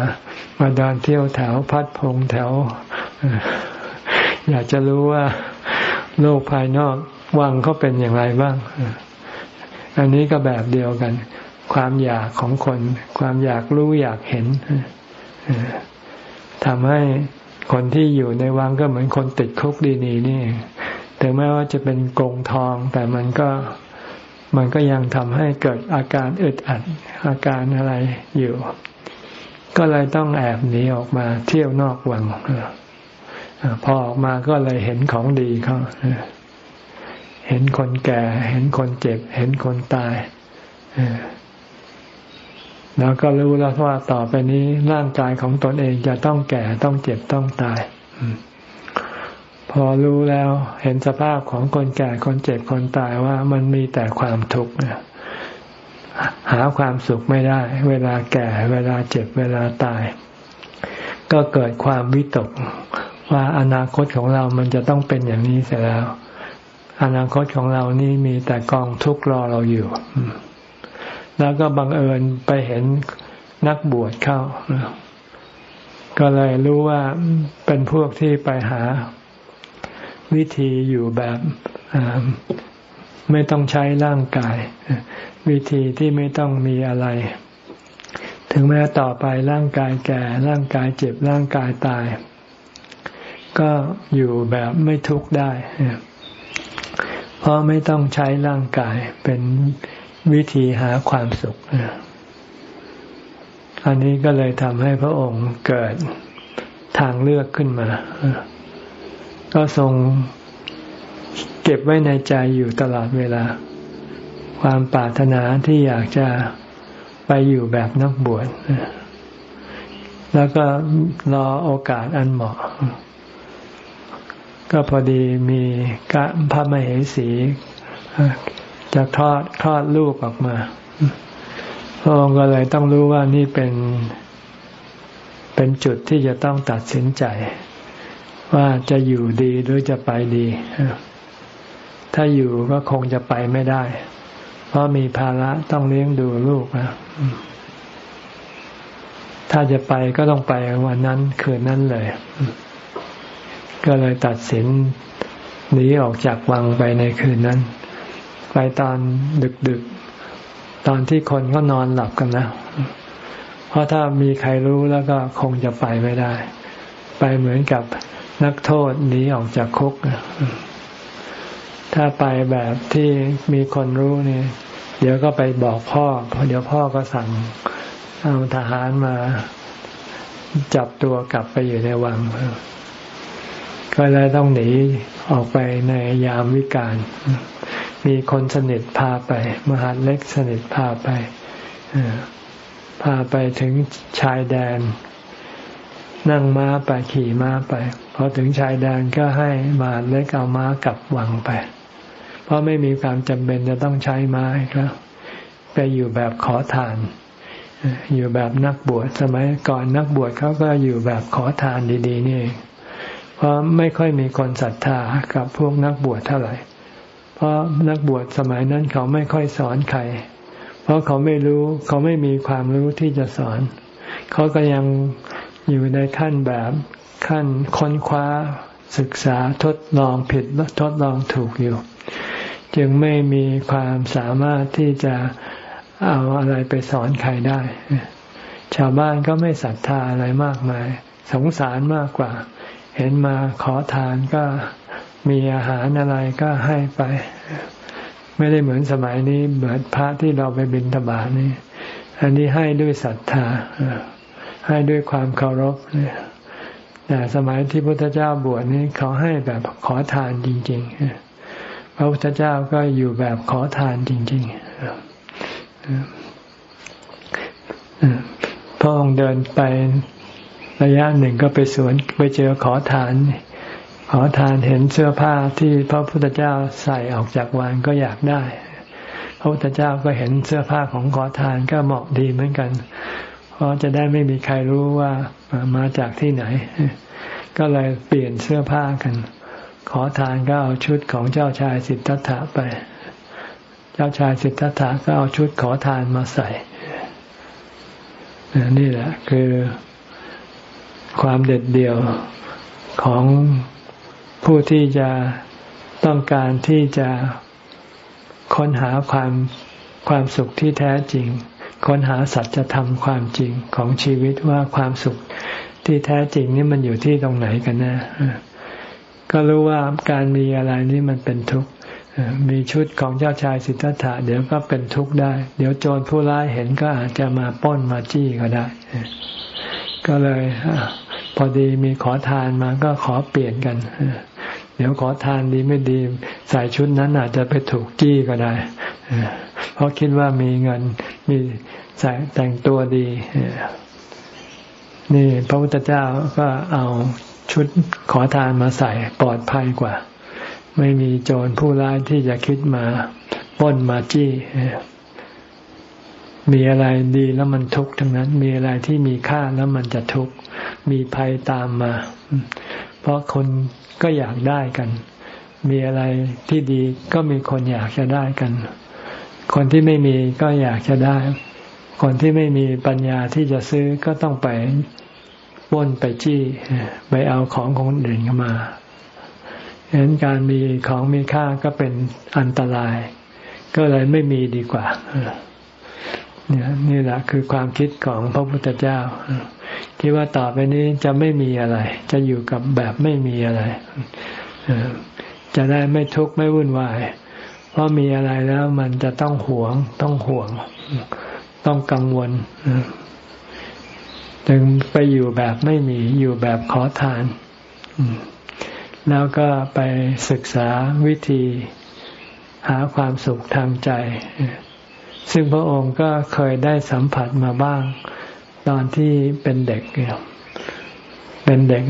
มาเดินเที่ยวแถวพัดพงแถว อยากจะรู้ว่าโลกภายนอกวังเขาเป็นอย่างไรบ้าง อันนี้ก็แบบเดียวกัน ความอยากของคน ความอยากรู้อยากเห็นทำให้ คนที่อยู่ในวังก็เหมือนคนติดคุกดีนีนี่ถึงแม้ว่าจะเป็นกงทอง แต่มันก็มันก็ยังทำให้เกิดอาการอึดอัดอาการอะไรอยู่ ก็เลยต้องแอบหนีออกมาเที่ยวนอกวังพอออกมาก็เลยเห็นของดีเขาเห็นคนแก่ เห็นคนเจ็บ เห็นคนตาย แล้วก็รู้แล้วว่าต่อไปนี้ร่างกายของตนเองจะต้องแก่ต้องเจ็บต้องตาย พอรู้แล้วเห็นสภาพของคนแก่คนเจ็บคนตายว่ามันมีแต่ความทุกข์หาความสุขไม่ได้ เวลาแก่เวลาเจ็บเวลาตาย ก็เกิดความวิตก ว่าอนาคตของเรามันจะต้องเป็นอย่างนี้เสียแล้ว อนาคตของเรานี่มีแต่กองทุกข์รอเราอยู่ แล้วก็บังเอิญไปเห็นนักบวชเข้า ก็เลยรู้ว่าเป็นพวกที่ไปหาวิธีอยู่แบบไม่ต้องใช้ร่างกาย วิธีที่ไม่ต้องมีอะไร ถึงแม้ต่อไปร่างกายแก่ ร่างกายเจ็บร่างกายตาย ก็อยู่แบบไม่ทุกข์ได้ เพราะไม่ต้องใช้ร่างกายเป็น วิธีหาความสุข อันนี้ก็เลยทำให้พระองค์เกิดทางเลือกขึ้นมา ก็ทรงเก็บไว้ในใจอยู่ตลอดเวลา ความปรารถนาที่อยากจะไปอยู่แบบนักบวชแล้วก็รอโอกาสอันเหมาะ ก็พอดีมีกะพระมเหสี จะทอดคลอดลูกออกมาพระองค์ก็เลยต้องรู้ว่านี่เป็นเป็นจุดที่จะต้องตัดสินใจ ว่าจะอยู่ดีหรือจะไปดี ถ้าอยู่ก็คงจะไปไม่ได้ เพราะมีภาระต้องเลี้ยงดูลูกนะถ้าจะไปก็ต้องไปวันนั้นคืนนั้นเลย ก็เลยตัดสินหนีออกจากวังไปในคืนนั้น ไปตอนดึกๆ ตอนที่คนก็นอนหลับกันนะ เพราะถ้ามีใครรู้แล้วก็คงจะไปไม่ได้ ไปเหมือนกับนักโทษหนีออกจากคุก ถ้าไปแบบที่มีคนรู้นี่ เดี๋ยวก็ไปบอกพ่อ เดี๋ยวพ่อก็สั่งเอาทหารมาจับตัวกลับไปอยู่ในวัง ก็เลยต้องหนีออกไปในยามวิกาล มีคนสนิทพาไป มหาเล็กสนิทพาไปพาไปถึงชายแดน นั่งม้าไปขี่ม้าไปพอถึงชายแดนก็ให้มหาเล็กเอาม้ากลับวังไป เพราะไม่มีความจำเป็นจะต้องใช้ม้าครับไปอยู่แบบขอทาน อยู่แบบนักบวชสมัยก่อนนักบวชเขาก็อยู่แบบขอทานดี ๆ นี่เพราะไม่ค่อยมีคนศรัทธากับพวกนักบวชเท่าไหร่ เพราะนักบวชสมัยนั้นเขาไม่ค่อยสอนใคร เพราะเขาไม่รู้เขาไม่มีความรู้ที่จะสอน เขาก็ยังอยู่ในขั้นแบบขั้นค้นคว้าศึกษาทดลองผิดทดลองถูกอยู่ จึงไม่มีความสามารถที่จะเอาอะไรไปสอนใครได้ ชาวบ้านก็ไม่ศรัทธาอะไรมากมาย สงสารมากกว่า เห็นมาขอทานก็ มีอาหารอะไรก็ให้ไป ไม่ได้เหมือนสมัยนี้เหมือนพระที่เราไปบิณฑบาตนี่ อันนี้ให้ด้วยศรัทธาให้ด้วยความเคารพเนี่ยแต่สมัยที่พระพุทธเจ้าบวชนี้เขาให้แบบขอทานจริง ๆ พระพุทธเจ้าก็อยู่แบบขอทานจริง ๆพระองค์เดินไประยะหนึ่งก็ไปสวนไปเจอขอทาน ขอทานเห็นเสื้อผ้าที่พระพุทธเจ้าใส่ออกจากวานก็อยากได้ พระพุทธเจ้าก็เห็นเสื้อผ้าของขอทานก็เหมาะดีเหมือนกัน เพราะจะได้ไม่มีใครรู้ว่ามาจากที่ไหน ก็เลยเปลี่ยนเสื้อผ้ากัน ขอทานก็เอาชุดของเจ้าชายสิทธัตถะไป เจ้าชายสิทธัตถะก็เอาชุดขอทานมาใส่นี่แหละคือความเด็ดเดี่ยวของ ผู้ที่จะต้องการที่จะค้นหาความความสุขที่แท้จริง ค้นหาสัจธรรมความจริงของชีวิตว่าความสุขที่แท้จริงนี่มันอยู่ที่ตรงไหนกันนะก็รู้ว่าการมีอะไรนี่มันเป็นทุกข์มีชุดของเจ้าชายสิทธัตถะเดี๋ยวก็เป็นทุกข์ได้ เดี๋ยวโจรผู้ร้ายเห็นก็อาจจะมาป้นมาจี้ก็ได้ ก็เลยพอดีมีขอทานมาก็ขอเปลี่ยนกัน เดี๋ยวขอทานดีไม่ดี ใส่ชุดนั้นอาจจะไปถูกจี้ก็ได้ เพราะคิดว่ามีเงินมีใส่แต่งตัวดี นี่พระพุทธเจ้าก็เอาชุดขอทานมาใส่ปลอดภัยกว่า ไม่มีโจรผู้ร้ายที่จะคิดมาป้นมาจี้มีอะไรดีแล้วมันทุกข์ทั้งนั้น มีอะไรที่มีค่าแล้วมันจะทุกข์ มีภัยตามมา เพราะคน ก็อยากได้กัน มีอะไรที่ดีก็มีคนอยากจะได้กัน คนที่ไม่มีก็อยากจะได้ คนที่ไม่มีปัญญาที่จะซื้อก็ต้องไปป้นไปจี้ ไปเอาของของคนอื่นเข้ามาเห็นการมีของมีค่าก็เป็นอันตราย ก็เลยไม่มีดีกว่าเนี่ยนี่แหละคือความคิดของพระพุทธเจ้า คิดว่าต่อไปนี้จะไม่มีอะไร จะอยู่กับแบบไม่มีอะไรจะได้ไม่ทุกข์ไม่วุ่นวาย เพราะมีอะไรแล้วมันจะต้องหวง ต้องห่วง ต้องกังวลจึงไปอยู่แบบไม่มีอยู่แบบขอทานแล้วก็ไปศึกษาวิธีหาความสุขทางใจ ซึ่งพระองค์ก็เคยได้สัมผัสมาบ้าง ตอนที่เป็นเด็กเป็นเด็ก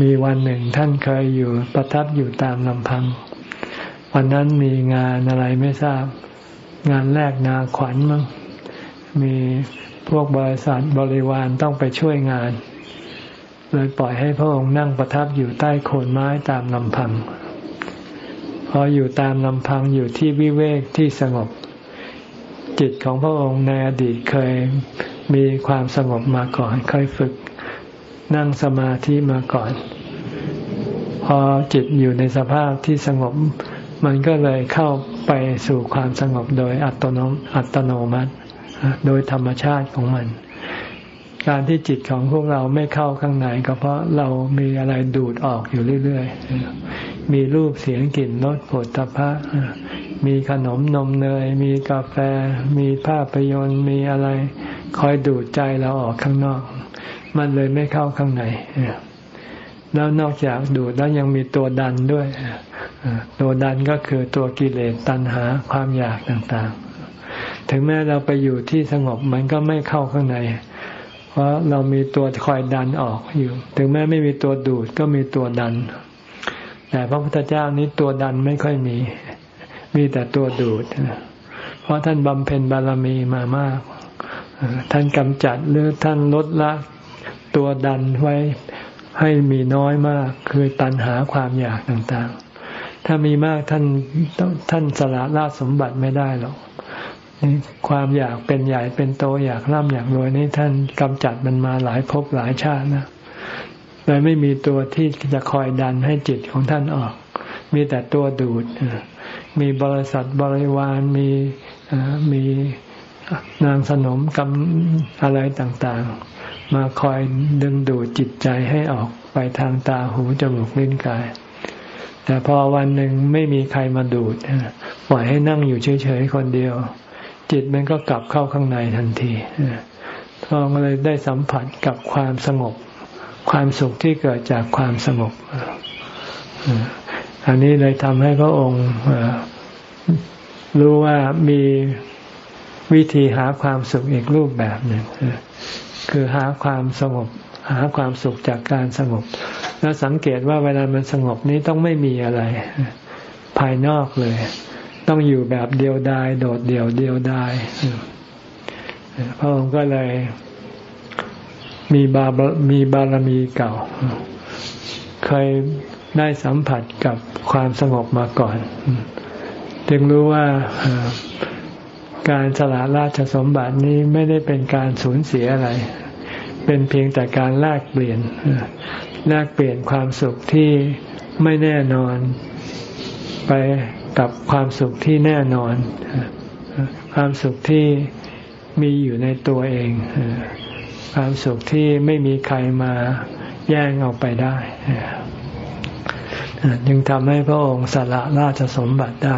มีวันหนึ่ง ท่านเคยอยู่ประทับอยู่ตามลำพัง วันนั้นมีงานอะไรไม่ทราบ งานแรกนาขวัญมั้งมีพวกบริษัทบริวารต้องไปช่วยงาน เลยปล่อยให้พระองค์นั่งประทับอยู่ใต้โคนไม้ตามลำพัง พออยู่ตามลำพังอยู่ที่วิเวกที่สงบ จิตของพระองค์ในอดีตเคย มีความสงบมาก่อนเคยฝึกนั่งสมาธิมาก่อน พอจิตอยู่ในสภาพที่สงบ มันก็เลยเข้าไปสู่ความสงบโดยอัตโนอัตโนมัติ โดยธรรมชาติของมัน การที่จิตของพวกเราไม่เข้าข้างในก็เพราะเรามีอะไรดูดออกอยู่เรื่อยๆ มีรูปเสียงกลิ่นรสผลตภะมีขนมนมเนย มีกาแฟ มีภาพยนตร์มีอะไร คอยดูดใจเราออกข้างนอก มันเลยไม่เข้าข้างในแล้วนอกจากดูดแล้วยังมีตัวดันด้วยตัวดันก็คือตัวกิเลสตัณหาความอยากต่างๆ ถึงแม้เราไปอยู่ที่สงบมันก็ไม่เข้าข้างใน เพราะเรามีตัวคอยดันออกอยู่ ถึงแม้ไม่มีตัวดูดก็มีตัวดัน แต่พระพุทธเจ้านี้ตัวดันไม่ค่อยมี มีแต่ตัวดูด เพราะท่านบำเพ็ญบารมีมามาก ท่านกำจัดหรือท่านลดละตัวดันไว้ให้มีน้อยมากคือตันหาความอยากต่างๆ ถ้ามีมากท่านท่านสละละสมบัติไม่ได้หรอกความอยากเป็นใหญ่เป็นโตอยากร่ำอยากรวยนี่ท่านกำจัดมันมาหลายภพหลายชาตินะเลยไม่มีตัวที่จะคอยดันให้จิตของท่านออก มีแต่ตัวดูด มีบริษัทบริวารมีมี นางสนมกำอะไรต่างๆ มาคอยดึงดูดจิตใจให้ออกไปทางตาหูจมูกลิ้นกาย แต่พอวันหนึ่งไม่มีใครมาดูดปล่อยให้นั่งอยู่เฉยๆคนเดียว จิตมันก็กลับเข้าข้างในทันทีทองเลยได้สัมผัสกับความสงบ ความสุขที่เกิดจากความสงบอันนี้เลยทำให้พระองค์รู้ว่ามี วิธีหาความสุขอีกรูปแบบหนึ่งคือหาความสงบ หาความสุขจากการสงบ แล้วสังเกตว่าเวลามันสงบนี้ต้องไม่มีอะไร ภายนอกเลย ต้องอยู่แบบเดียวดาย โดดเดี่ยวเดียวดายพระองค์ก็เลยมีบามีบารมีเก่า เคยได้สัมผัสกับความสงบมาก่อน จึงรู้ว่า การสละราชสมบัตินี้ไม่ได้เป็นการสูญเสียอะไร เป็นเพียงแต่การแลกเปลี่ยนแลกเปลี่ยนความสุขที่ไม่แน่นอนไปกับความสุขที่แน่นอน ความสุขที่มีอยู่ในตัวเอง ความสุขที่ไม่มีใครมาแย่งเอาไปได้จึงทำให้พระองค์สละราชสมบัติได้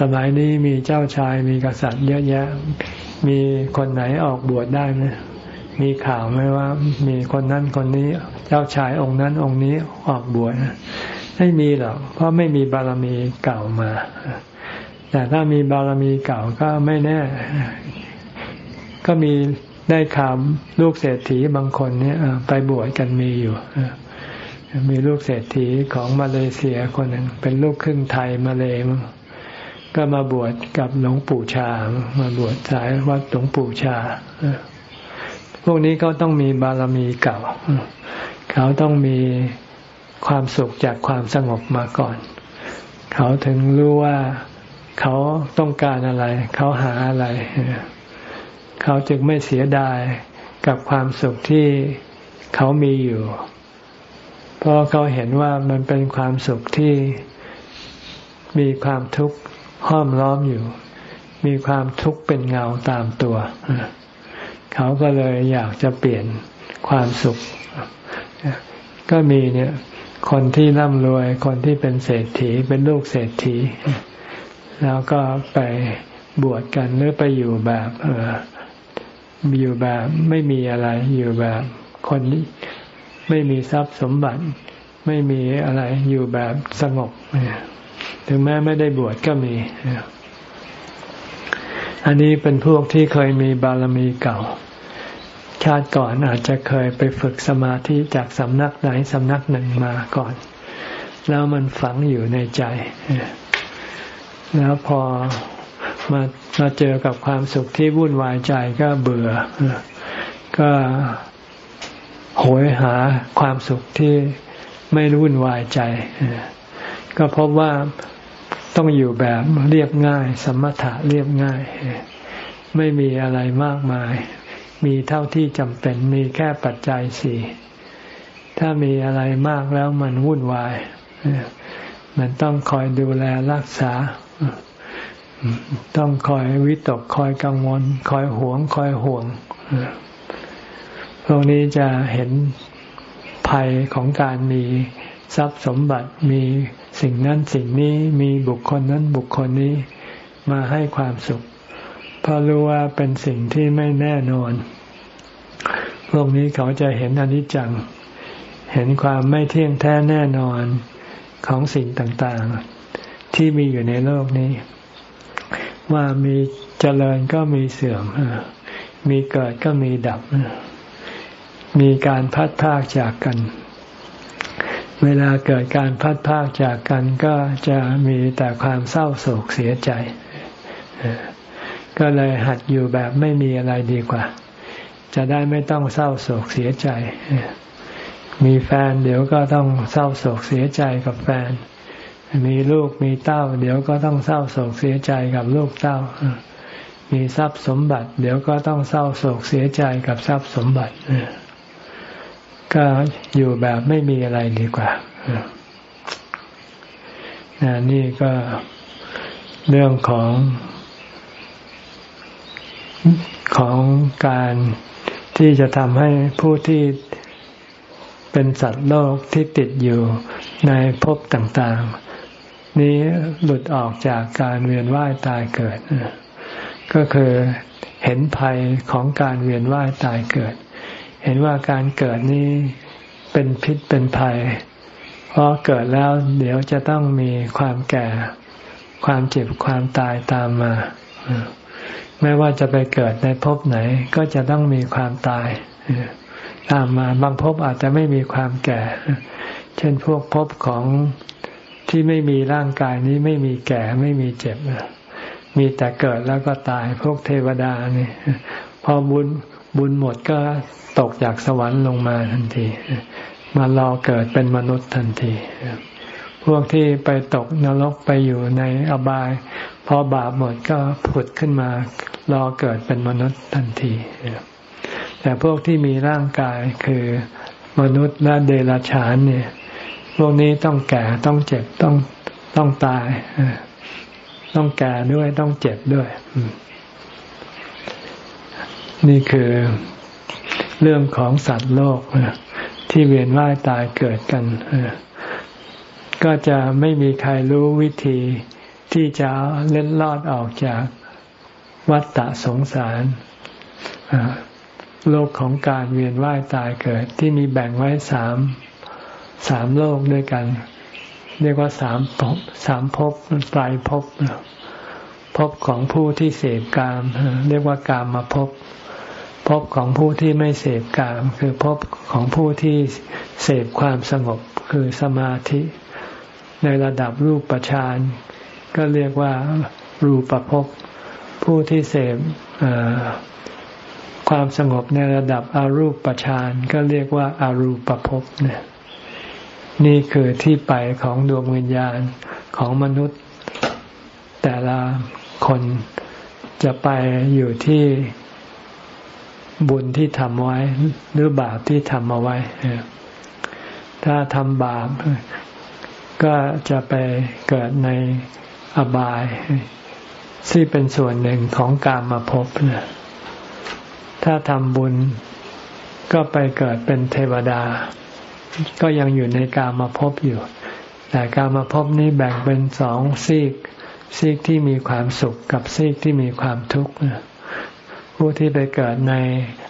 สมัยนี้มีเจ้าชายมีกษัตริย์เยอะแยะ มีคนไหนออกบวชได้ไหมมีข่าวไหมว่า มีคนนั้นคนนี้เจ้าชายองค์นั้นองค์นี้ออกบวชไม่มีหรอกเพราะไม่มีบารมีเก่ามา แต่ถ้ามีบารมีเก่าก็ไม่แน่ ก็มีได้ข่าวลูกเศรษฐีบางคนเนี่ยไปบวชกันมีอยู่มีลูกเศรษฐีของมาเลเซียคนหนึ่งเป็นลูกครึ่งไทยมาเลยมั้ง ก็มาบวชกับหลวงปู่ชา มาบวชสายวัดหลวงปู่ชา พวกนี้เขาต้องมีบารมีเก่า เขาต้องมีความสุขจากความสงบมาก่อน เขาถึงรู้ว่าเขาต้องการอะไร เขาหาอะไร เขาจึงไม่เสียดายกับความสุขที่เขามีอยู่ เพราะเขาเห็นว่ามันเป็นความสุขที่มีความทุกข์ ห้อมล้อมอยู่ มีความทุกข์เป็นเงาตามตัว เขาก็เลยอยากจะเปลี่ยนความสุข ก็มีเนี่ยคนที่ร่ำรวยคนที่เป็นเศรษฐีเป็นลูกเศรษฐี แล้วก็ไปบวชกันหรือไปอยู่แบบเอออยู่แบบไม่มีอะไรอยู่แบบคนไม่มีทรัพย์สมบัติ ไม่มีอะไรอยู่แบบสงบ ถึงแม้ไม่ได้บวชก็มี อันนี้เป็นพวกที่เคยมีบารมีเก่า ชาติก่อนอาจจะเคยไปฝึกสมาธิจากสำนักไหนสำนักหนึ่งมาก่อน แล้วมันฝังอยู่ในใจ แล้วพอมามาเจอกับความสุขที่วุ่นวายใจก็เบื่อ ก็โหยหาความสุขที่ไม่วุ่นวายใจ ก็พบว่า ต้องอยู่แบบเรียบง่าย สมถะเรียบง่าย ไม่มีอะไรมากมาย มีเท่าที่จำเป็นมีแค่ปัจจัยสี่ถ้ามีอะไรมากแล้วมันวุ่นวาย มันต้องคอยดูแลรักษา ต้องคอยวิตกคอยกังวล คอยหวง คอยห่วงพวกนี้จะเห็นภัยของการมีทรัพย์สมบัติมี สิ่งนั้นสิ่งนี้มีบุคคลนั้นบุคคลนี้มาให้ความสุข เพราะรู้ว่าเป็นสิ่งที่ไม่แน่นอน พวกนี้เขาจะเห็นอนิจจัง เห็นความไม่เที่ยงแท้แน่นอนของสิ่งต่างๆ ที่มีอยู่ในโลกนี้ ว่ามีเจริญก็มีเสื่อม มีเกิดก็มีดับ มีการพัดพากจากกัน เวลาเกิดการพัดพากจากกันก็จะมีแต่ความเศร้าโศกเสียใจ ก็เลยหัดอยู่แบบไม่มีอะไรดีกว่า จะได้ไม่ต้องเศร้าโศกเสียใจ มีแฟนเดี๋ยวก็ต้องเศร้าโศกเสียใจกับแฟน มีลูกมีเต้า เดี๋ยวก็ต้องเศร้าโศกเสียใจกับลูกเต้า มีทรัพย์สมบัติ เดี๋ยวก็ต้องเศร้าโศกเสียใจกับทรัพย์สมบัติ ก็อยู่แบบไม่มีอะไรดีกว่านี่ก็เรื่องของของการที่จะทำให้ผู้ที่เป็นสัตว์โลกที่ติดอยู่ในภพต่างๆ นี้หลุดออกจากการเวียนว่ายตายเกิด ก็คือเห็นภัยของการเวียนว่ายตายเกิด เห็นว่าการเกิดนี้เป็นพิษเป็นภัย เพราะเกิดแล้วเดี๋ยวจะต้องมีความแก่ ความเจ็บความตายตามมา ไม่ว่าจะไปเกิดในภพไหน ก็จะต้องมีความตายตามมาบางภพอาจจะไม่มีความแก่ เช่นพวกภพของที่ไม่มีร่างกายนี้ไม่มีแก่ไม่มีเจ็บมีแต่เกิดแล้วก็ตายพวกเทวดานี่พอบุญ บุญหมดก็ตกจากสวรรค์ลงมาทันที มารอเกิดเป็นมนุษย์ทันที พวกที่ไปตกนรกไปอยู่ในอบาย พอบาปหมดก็ผุดขึ้นมารอเกิดเป็นมนุษย์ทันที แต่พวกที่มีร่างกายคือมนุษย์และเดรัจฉานเนี่ย พวกนี้ต้องแก่ต้องเจ็บต้องต้องตาย ต้องแก่ด้วยต้องเจ็บด้วย นี่คือเรื่องของสัตว์โลกที่เวียนว่ายตายเกิดกัน ก็จะไม่มีใครรู้วิธีที่จะเล็ดลอดออกจากวัฏฏะสงสาร โลกของการเวียนว่ายตายเกิดที่มีแบ่งไว้สามสามโลกด้วยกัน เรียกว่าสามภพสามภพไตรภพภพของผู้ที่เสพกาม เรียกว่ากามมาภพ ภพของผู้ที่ไม่เสพกาม คือภพของผู้ที่เสพความสงบคือสมาธิ ในระดับรูปประชานก็เรียกว่ารูปภพผู้ที่เสพความสงบในระดับอารูปฌานก็เรียกว่าอารูปภพเนี่ยนี่คือที่ไปของดวงวิญญาณของมนุษย์ แต่ละคนจะไปอยู่ที่ บุญที่ทำไว้ หรือบาปที่ทำเอาไว้ ถ้าทำบาป ก็จะไปเกิดในอบาย ที่เป็นส่วนหนึ่งของกามมาพบนะถ้าทำบุญก็ไปเกิดเป็นเทวดา ก็ยังอยู่ในกามาพบอยู่ แต่กามาพบนี้แบ่งเป็นสองซีก ซีกที่มีความสุขกับซีกที่มีความทุกข์ ผู้ที่ไปเกิดใน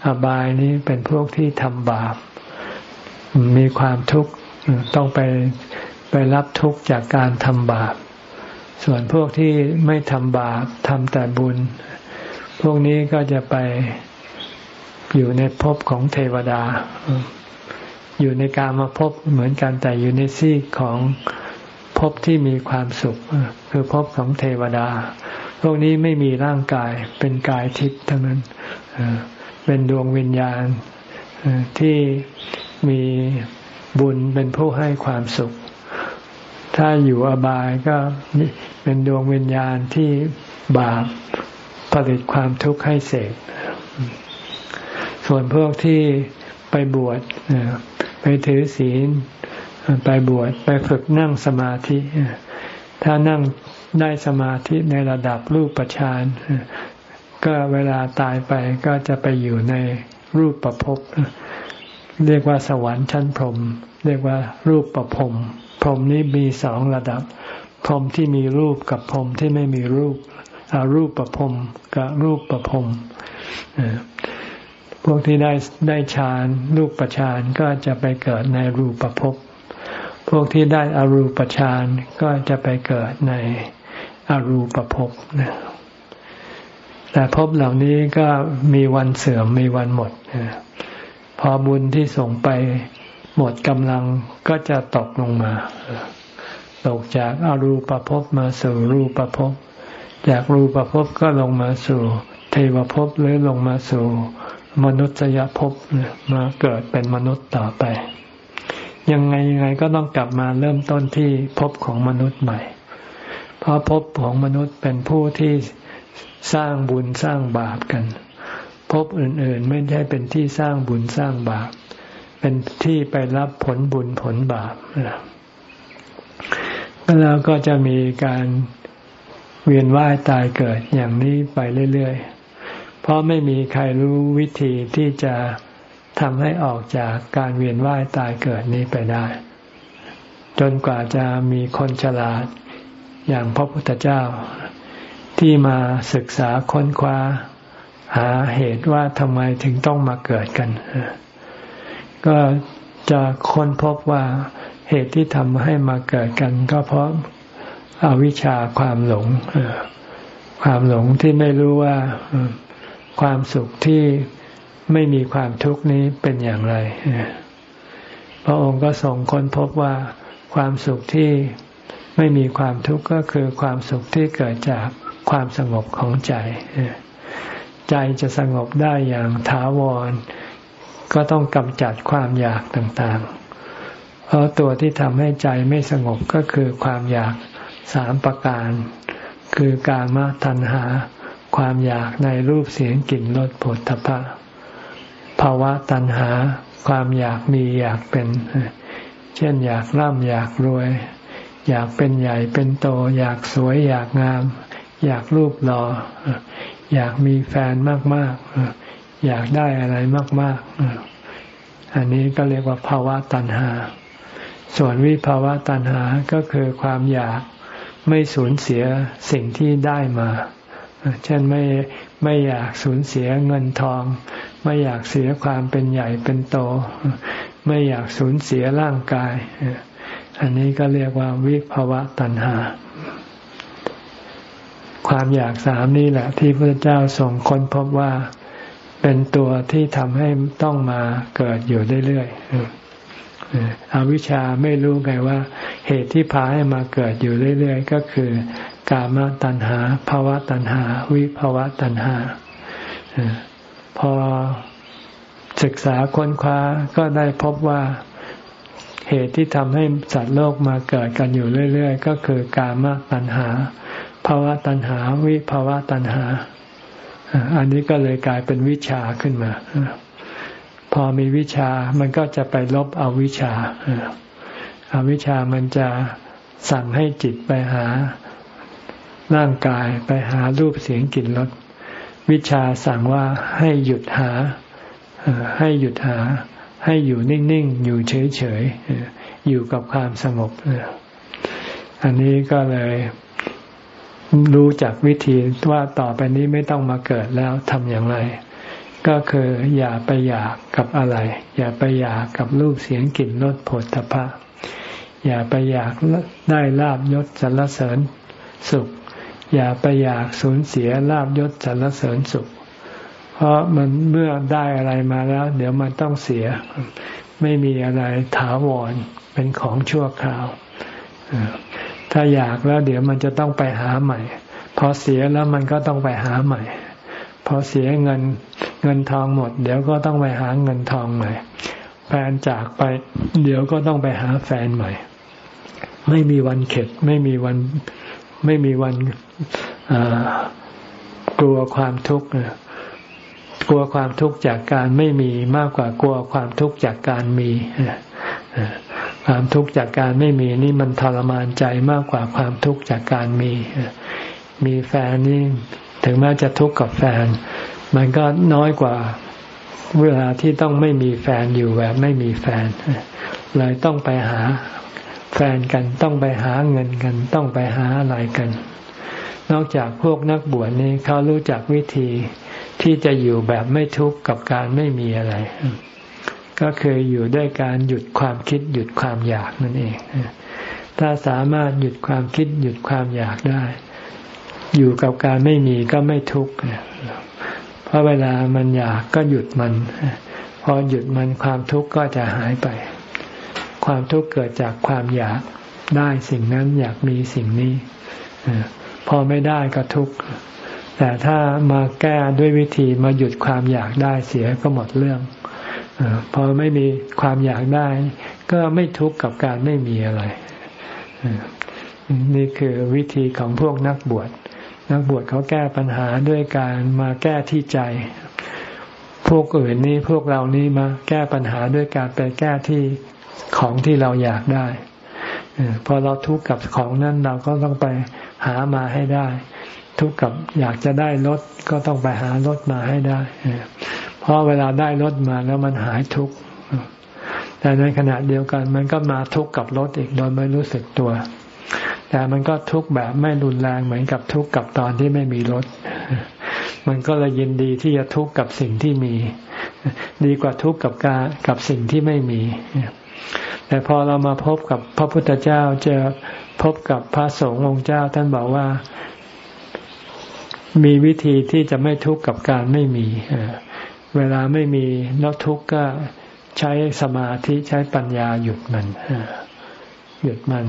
อบายนี้เป็นพวกที่ทำบาป มีความทุกข์ต้องไปไปรับทุกข์จากการทำบาป ส่วนพวกที่ไม่ทำบาปทำแต่บุญ พวกนี้ก็จะไปอยู่ในภพของเทวดา อยู่ในการมาภพเหมือนกันแต่อยู่ในซีกของภพที่มีความสุข คือภพของเทวดา พวกนี้ไม่มีร่างกายเป็นกายทิพย์ทั้งนั้นเป็นดวงวิญญาณที่มีบุญเป็นผู้ให้ความสุข ถ้าอยู่อบายก็เป็นดวงวิญญาณที่บาปผลิตความทุกข์ให้เสกส่วนพวกที่ไปบวชไปถือศีลไปบวชไปฝึกนั่งสมาธิ ถ้านั่ง ได้สมาธิในระดับรูปฌานก็เวลาตายไปก็จะไปอยู่ในรูปประพบเรียกว่าสวรรค์ชั้นพรหมเรียกว่ารูปประพรมพรหมนี้มีสองระดับ พรหมที่มีรูปกับพรหมที่ไม่มีรูปอารูปประพรมกับรูปประพรมพวกที่ได้ได้ฌานรูปฌานก็จะไปเกิดในรูปภพบพวกที่ได้อรูปฌานก็จะไปเกิดใน อรูปภพนะแต่ภพเหล่านี้ก็มีวันเสื่อมมีวันหมดพอบุญที่ส่งไปหมดกำลังก็จะตกลงมาตกจากอารูปภพมาสู่รูปภพจากรูปภพก็ลงมาสู่เทวภพหรือลงมาสู่มนุษยภพมาเกิดเป็นมนุษย์ต่อไป ยังไงยังไงก็ต้องกลับมาเริ่มต้นที่ภพของมนุษย์ใหม่ ราะภพของมนุษย์เป็นผู้ที่สร้างบุญสร้างบาปกันภพอื่น ๆ ไม่ใช่เป็นที่สร้างบุญสร้างบาป เป็นที่ไปรับผลบุญผลบาปแล้วก็จะมีการเวียนว่ายตายเกิดอย่างนี้ไปเรื่อย ๆ เพราะไม่มีใครรู้วิธีที่จะทำให้ออกจากการเวียนว่ายตายเกิดนี้ไปได้ จนกว่าจะมีคนฉลาด อย่างพระพุทธเจ้า ที่มาศึกษาค้นคว้า หาเหตุว่าทำไมถึงต้องมาเกิดกัน ก็จะค้นพบว่าเหตุที่ทำให้มาเกิดกัน ก็เพราะอาวิชชาความหลง ความหลงที่ไม่รู้ว่าความสุขที่ไม่มีความทุกข์นี้เป็นอย่างไร พระองค์ก็ส่งค้นพบว่าความสุขที่ ไม่มีความทุกข์ก็คือความสุขที่เกิดจากความสงบของใจ ใจจะสงบได้อย่างถาวร ก็ต้องกำจัดความอยากต่างๆ เพราะตัวที่ทำให้ใจไม่สงบก็คือความอยากสามประการ คือกามตัณหา ความอยากในรูปเสียงกลิ่นรสผลทพะภาวะตัณหา ความอยากมีอยากเป็น เช่นอยากร่ำอยากรวย อยากเป็นใหญ่เป็นโต อยากสวยอยากงาม อยากรูปหลอ่ออยากมีแฟนมากๆ อยากได้อะไรมาก ๆ อันนี้ก็เรียกว่าภาวะตัณหา ส่วนวิภาวะตัณหาก็คือความอยากไม่สูญเสียสิ่งที่ได้มา เช่นไม่ไม่อยากสูญเสียเงินทอง ไม่อยากเสียความเป็นใหญ่เป็นโต ไม่อยากสูญเสียร่างกาย อันนี้ก็เรียกว่าวิภาวะตัณหา ความอยากสามนี่แหละ ที่พระเจ้าส่งค้นพบว่าเป็นตัวที่ทำให้ต้องมาเกิดอยู่เรื่อยๆอวิชชาไม่รู้ไงว่า เหตุที่พาให้มาเกิดอยู่เรื่อยๆ ก็คือกามตัณหาภาวะตัณหา วิภาวะตัณหา พอศึกษาค้นคว้าก็ได้พบว่า เหตุที่ทำให้สัตว์โลกมาเกิดกันอยู่เรื่อย ๆ ก็คือกามตัณหาภาวะตัณหา วิภาวะตัณหา อันนี้ก็เลยกลายเป็นวิชาขึ้นมา พอมีวิชามันก็จะไปลบเอาวิชาอาวิชามันจะสั่งให้จิตไปหาร่างกายไปหารูปเสียงกลิ่นรสวิชาสั่งว่าให้หยุดหาให้หยุดหา ให้อยู่นิ่งๆ อยู่เฉยๆ อยู่กับความสงบ อันนี้ก็เลยรู้จักวิธีว่าต่อไปนี้ไม่ต้องมาเกิดแล้วทำอย่างไร ก็คืออย่าไปอยากกับอะไร อย่าไปอยากกับรูปเสียงกลิ่นรสผลทพะอย่าไปอยากได้ลาบยศสรรเสริญสุข อย่าไปอยากสูญเสียลาบยศสรรเสริญสุข เพราะมันเมื่อได้อะไรมาแล้ว เดี๋ยวมันต้องเสีย ไม่มีอะไรถาวรเป็นของชั่วคราว ถ้าอยากแล้วเดี๋ยวมันจะต้องไปหาใหม่ พอเสียแล้วมันก็ต้องไปหาใหม่ พอเสียเงินเงินทองหมด เดี๋ยวก็ต้องไปหาเงินทองใหม่ แฟนจากไป เดี๋ยวก็ต้องไปหาแฟนใหม่ ไม่มีวันเข็ด ไม่มีวันไม่มีวันกลัวความทุกข์ กลัวความทุกข์จากการไม่มีมากกว่ากลัวความทุกข์จากการมีความทุกข์จากการไม่มีนี่มันทรมานใจมากกว่าความทุกข์จากการมี มีแฟนนี่ถึงแม้จะทุกข์กับแฟน มันก็น้อยกว่าเวลาที่ต้องไม่มีแฟนอยู่แบบไม่มีแฟนเลยต้องไปหาแฟนกันต้องไปหาเงินกัน ต้องไปหาอะไรกัน นอกจากพวกนักบวชนี้เขารู้จักวิธี ที่จะอยู่แบบไม่ทุกข์กับการไม่มีอะไร ก็คืออยู่ด้วยการหยุดความคิดหยุดความอยากนั่นเอง ถ้าสามารถหยุดความคิดหยุดความอยากได้ อยู่กับการไม่มีก็ไม่ทุกข์เพราะเวลามันอยากก็หยุดมัน พอหยุดมันความทุกข์ก็จะหายไป ความทุกข์เกิดจากความอยากได้สิ่งนั้นอยากมีสิ่งนี้พอไม่ได้ก็ทุกข์ แต่ถ้ามาแก้ด้วยวิธีมาหยุดความอยากได้เสียก็หมดเรื่องพอไม่มีความอยากได้ ก็ไม่ทุกข์กับการไม่มีอะไร นี่คือวิธีของพวกนักบวช นักบวชเขาแก้ปัญหาด้วยการมาแก้ที่ใจ พวกอื่นนี้พวกเรานี้มาแก้ปัญหาด้วยการไปแก้ที่ของที่เราอยากได้พอเราทุกข์กับของนั้นเราก็ต้องไปหามาให้ได้ ทุกข์กับอยากจะได้รถก็ต้องไปหารถมาให้ได้เพราะเวลาได้รถมาแล้วมันหายทุกข์แต่ในขณะเดียวกัน มันก็มาทุกข์กับรถอีกโดยไม่รู้สึกตัว แต่มันก็ทุกข์แบบไม่รุนแรงเหมือนกับทุกข์กับตอนที่ไม่มีรถ มันก็เลยยินดีที่จะทุกข์กับสิ่งที่มี ดีกว่าทุกข์กับการกับสิ่งที่ไม่มี แต่พอเรามาพบกับพระพุทธเจ้าเจอพบกับพระสงฆ์องค์เจ้าท่านบอกว่า มีวิธีที่จะไม่ทุกข์กับการไม่มี เวลาไม่มีแล้วทุกข์ก็ใช้สมาธิใช้ปัญญาหยุดมันหยุดมัน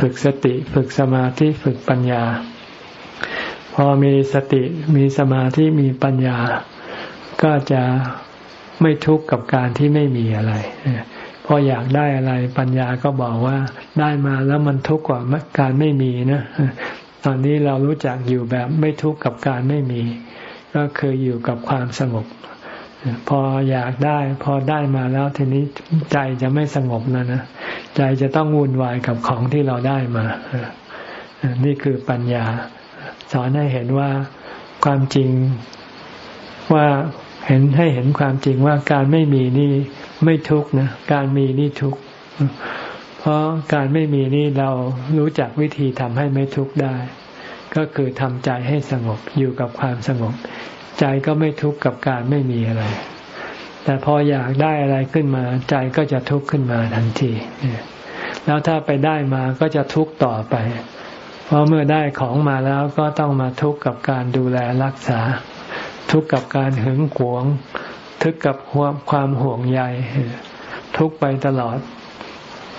ฝึกสติฝึกสมาธิฝึกปัญญา พอมีสติมีสมาธิมีปัญญา ก็จะไม่ทุกข์กับการที่ไม่มีอะไรพอออยากได้อะไรปัญญาก็บอกว่าได้มาแล้วมันทุกข์กว่าการไม่มีนะ ตอนนี้เรารู้จักอยู่แบบไม่ทุกข์กับการไม่มี ก็คืออยู่กับความสงบ พออยากได้ พอได้มาแล้วทีนี้ใจจะไม่สงบแล้วนะใจจะต้องวุ่นวายกับของที่เราได้มา นี่คือปัญญา สอนให้เห็นว่าความจริงว่าเห็นให้เห็นความจริงว่าการไม่มีนี่ไม่ทุกนะ การมีนี่ทุก เพราะการไม่มีนี่เรารู้จักวิธีทำให้ไม่ทุกข์ได้ ก็คือทำใจให้สงบอยู่กับความสงบ ใจก็ไม่ทุกข์กับการไม่มีอะไร แต่พออยากได้อะไรขึ้นมา ใจก็จะทุกข์ขึ้นมาทันทีแล้วถ้าไปได้มาก็จะทุกข์ต่อไป เพราะเมื่อได้ของมาแล้วก็ต้องมาทุกข์กับการดูแลรักษา ทุกข์กับการหึงหวง ทุกข์กับความห่วงใยทุกข์ไปตลอด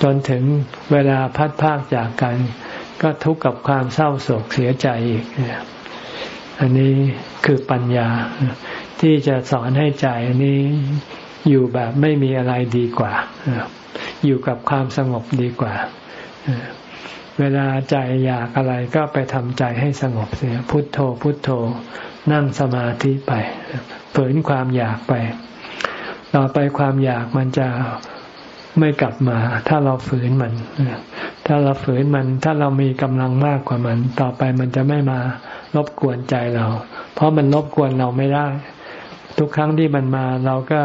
จนถึงเวลาพัดพากจากกัน ก็ทุกข์กับความเศร้าโศกเสียใจอีก อันนี้คือปัญญาที่จะสอนให้ใจนี้อยู่แบบไม่มีอะไรดีกว่า อยู่กับความสงบดีกว่า เวลาใจอยากอะไรก็ไปทำใจให้สงบเสียพุทโธพุทโธนั่งสมาธิไปฝืนความอยากไป ต่อไปความอยากมันจะ ไม่กลับมา ถ้าเราฝืนมัน ถ้าเราฝืนมัน ถ้าเรามีกำลังมากกว่ามัน ต่อไปมันจะไม่มารบกวนใจเรา เพราะมันรบกวนเราไม่ได้ ทุกครั้งที่มันมาเราก็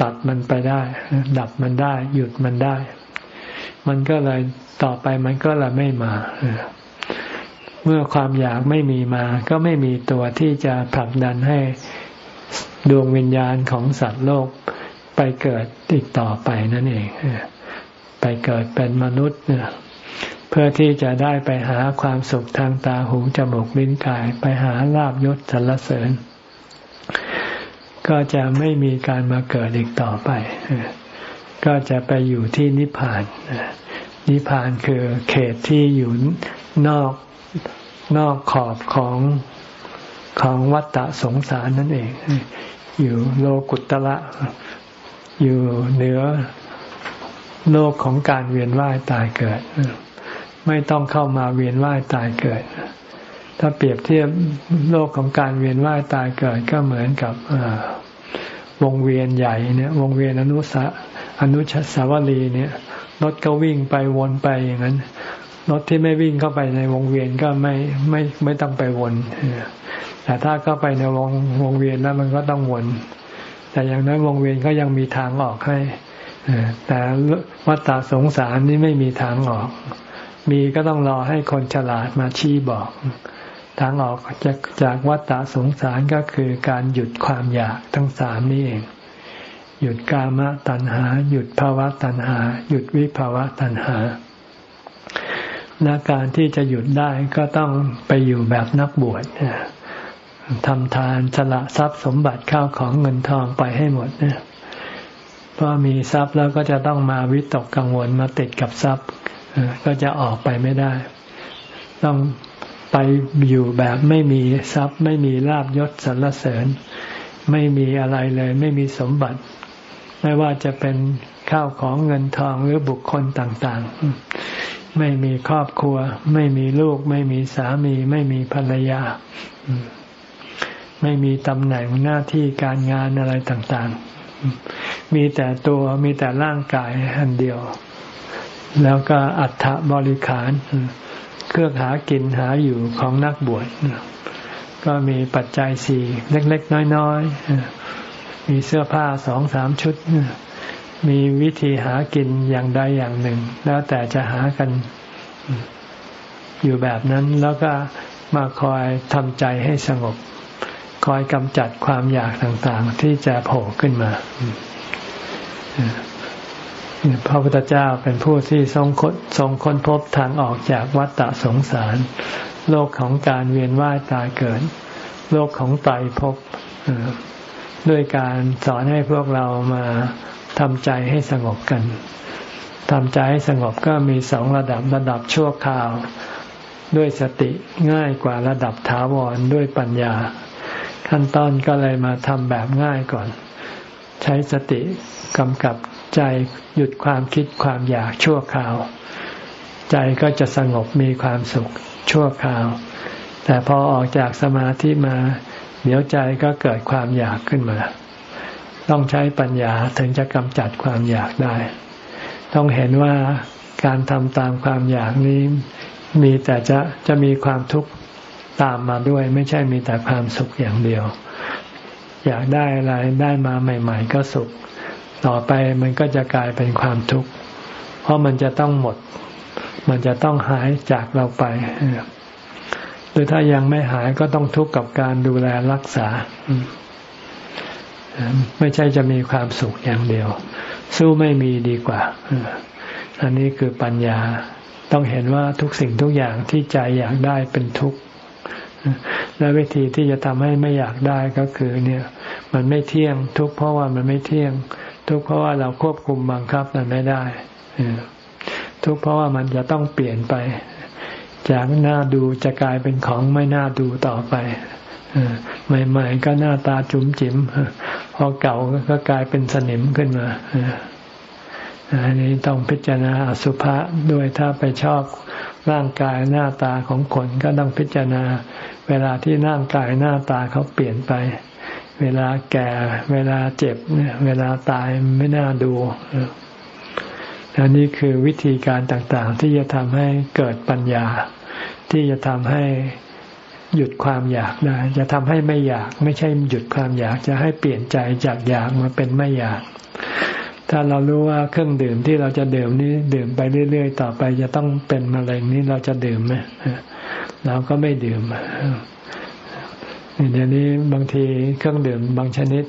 ตัดมันไปได้ ดับมันได้ หยุดมันได้ มันก็เลยต่อไปมันก็เลยไม่มา เมื่อความอยากไม่มีมา ก็ไม่มีตัวที่จะผลักดันให้ดวงวิญญาณของสัตว์โลก ไปเกิดอีกต่อไปนั่นเอง ไปเกิดเป็นมนุษย์เพื่อที่จะได้ไปหาความสุขทางตาหูจมูกลิ้นกาย ไปหาลาบยศสรรเสริญ ก็จะไม่มีการมาเกิดอีกต่อไป ก็จะไปอยู่ที่นิพพาน นิพพานคือเขตที่อยู่นอกนอกขอบของของวัฏฏะสงสารนั่นเอง อยู่โลกุตละ อยู่เหนือโลกของการเวียนว่ายตายเกิด ไม่ต้องเข้ามาเวียนว่ายตายเกิด ถ้าเปรียบเทียบโลกของการเวียนว่ายตายเกิดก็เหมือนกับวงเวียนใหญ่เนี่ยวงเวียนอนุสะอนุชสาวรีเนี่ยรถก็วิ่งไปวนไปอย่างนั้นรถที่ไม่วิ่งเข้าไปในวงเวียนก็ไม่ไม่ไม่ต้องไปวนแต่ถ้าเข้าไปในวงวงเวียนแล้วมันก็ต้องวน แต่อย่างนั้นวงเวียนก็ยังมีทางออกให้แต่วัฏฏสงสารนี่ไม่มีทางออก มีก็ต้องรอให้คนฉลาดมาชี้บอก ทางออกจากจากวัฏฏสงสารก็คือการหยุดความอยากทั้งสามนี่เอง หยุดกามตัณหา หยุดภาวะตัณหา หยุดวิภาวะตัณหาและการที่จะหยุดได้ก็ต้องไปอยู่แบบนักบวช ทำทานสละทรัพย์สมบัติข้าวของเงินทองไปให้หมดเนี่ยเพราะมีทรัพย์แล้วก็จะต้องมาวิตกกังวลมาติดกับทรัพย์ก็จะออกไปไม่ได้ ต้องไปอยู่แบบไม่มีทรัพย์ ไม่มีลาบยศสรรเสริญ ไม่มีอะไรเลย ไม่มีสมบัติ ไม่ว่าจะเป็นข้าวของเงินทองหรือบุคคลต่างๆ ไม่มีครอบครัว ไม่มีลูก ไม่มีสามี ไม่มีภรรยา ไม่มีตำแหน่งหน้าที่การงานอะไรต่างๆ มีแต่ตัวมีแต่ร่างกายอันเดียว แล้วก็อัฐบริขาร เครื่องหากินหาอยู่ของนักบวชก็มีปัจจัยสี่เล็ก ๆ น้อยๆ มีเสื้อผ้าสองสามชุด มีวิธีหากินอย่างใดอย่างหนึ่ง แล้วแต่จะหากันอยู่แบบนั้นแล้วก็มาคอยทำใจให้สงบ คอยกำจัดความอยากต่างๆ ที่จะโผล่ขึ้นมาพระพุทธเจ้าเป็นผู้ที่ทรงค้นทรงค้นพบทางออกจากวัฏฏะสงสาร โลกของการเวียนว่ายตายเกิด โลกของไตรภพด้วยการสอนให้พวกเรามาทำใจให้สงบกันทำใจให้สงบก็มีสองระดับระดับชั่วคราว ด้วยสติง่ายกว่าระดับถาวรด้วยปัญญา ขั้นตอนก็เลยมาทำแบบง่ายก่อน ใช้สติกำกับใจหยุดความคิดความอยากชั่วคราว ใจก็จะสงบมีความสุขชั่วคราว แต่พอออกจากสมาธิมา เดี๋ยวใจก็เกิดความอยากขึ้นมา ต้องใช้ปัญญาถึงจะกำจัดความอยากได้ ต้องเห็นว่าการทำตามความอยากนี้ มีแต่จะจะมีความทุกข์ ตามมาด้วย ไม่ใช่มีแต่ความสุขอย่างเดียว อยากได้อะไรได้มาใหม่ ๆ ก็สุข ต่อไปมันก็จะกลายเป็นความทุกข์ เพราะมันจะต้องหมด มันจะต้องหายจากเราไปหรือถ้ายังไม่หายก็ต้องทุกข์กับการดูแลรักษา ไม่ใช่จะมีความสุขอย่างเดียว สู้ไม่มีดีกว่า อันนี้คือปัญญา ต้องเห็นว่าทุกสิ่งทุกอย่างที่ใจอยากได้เป็นทุกข์ และวิธีที่จะทำให้ไม่อยากได้ก็คือเนี่ย มันไม่เที่ยง ทุกเพราะว่ามันไม่เที่ยง ทุกเพราะว่าเราควบคุมบังคับมันไม่ได้ทุกเพราะว่ามันจะต้องเปลี่ยนไป จากหน้าดูจะกลายเป็นของไม่น่าดูต่อไปใหม่ ๆ ก็หน้าตาจุ๋มจิ๋มพอเก่าก็กลายเป็นสนิมขึ้นมา อันนี้ต้องพิจารณาอสุภะด้วยถ้าไปชอบร่างกายหน้าตาของคนก็ต้องพิจารณา เวลาที่ร่างกายหน้าตาเขาเปลี่ยนไป เวลาแก่ เวลาเจ็บเวลาตายไม่น่าดูอันนี้คือวิธีการต่างๆ ที่จะทำให้เกิดปัญญา ที่จะทำให้หยุดความอยากได้ จะทำให้ไม่อยาก ไม่ใช่หยุดความอยากจะให้เปลี่ยนใจจากอยากมาเป็นไม่อยาก ถ้าเรารู้ว่าเครื่องดื่มที่เราจะดื่มนี้ดื่มไปเรื่อยๆ ต่อไปจะต้องเป็นมะเร็งนี้เราจะดื่มไหมเราก็ไม่ดื่มเดี๋ยวนี้บางทีเครื่องดื่มบางชนิด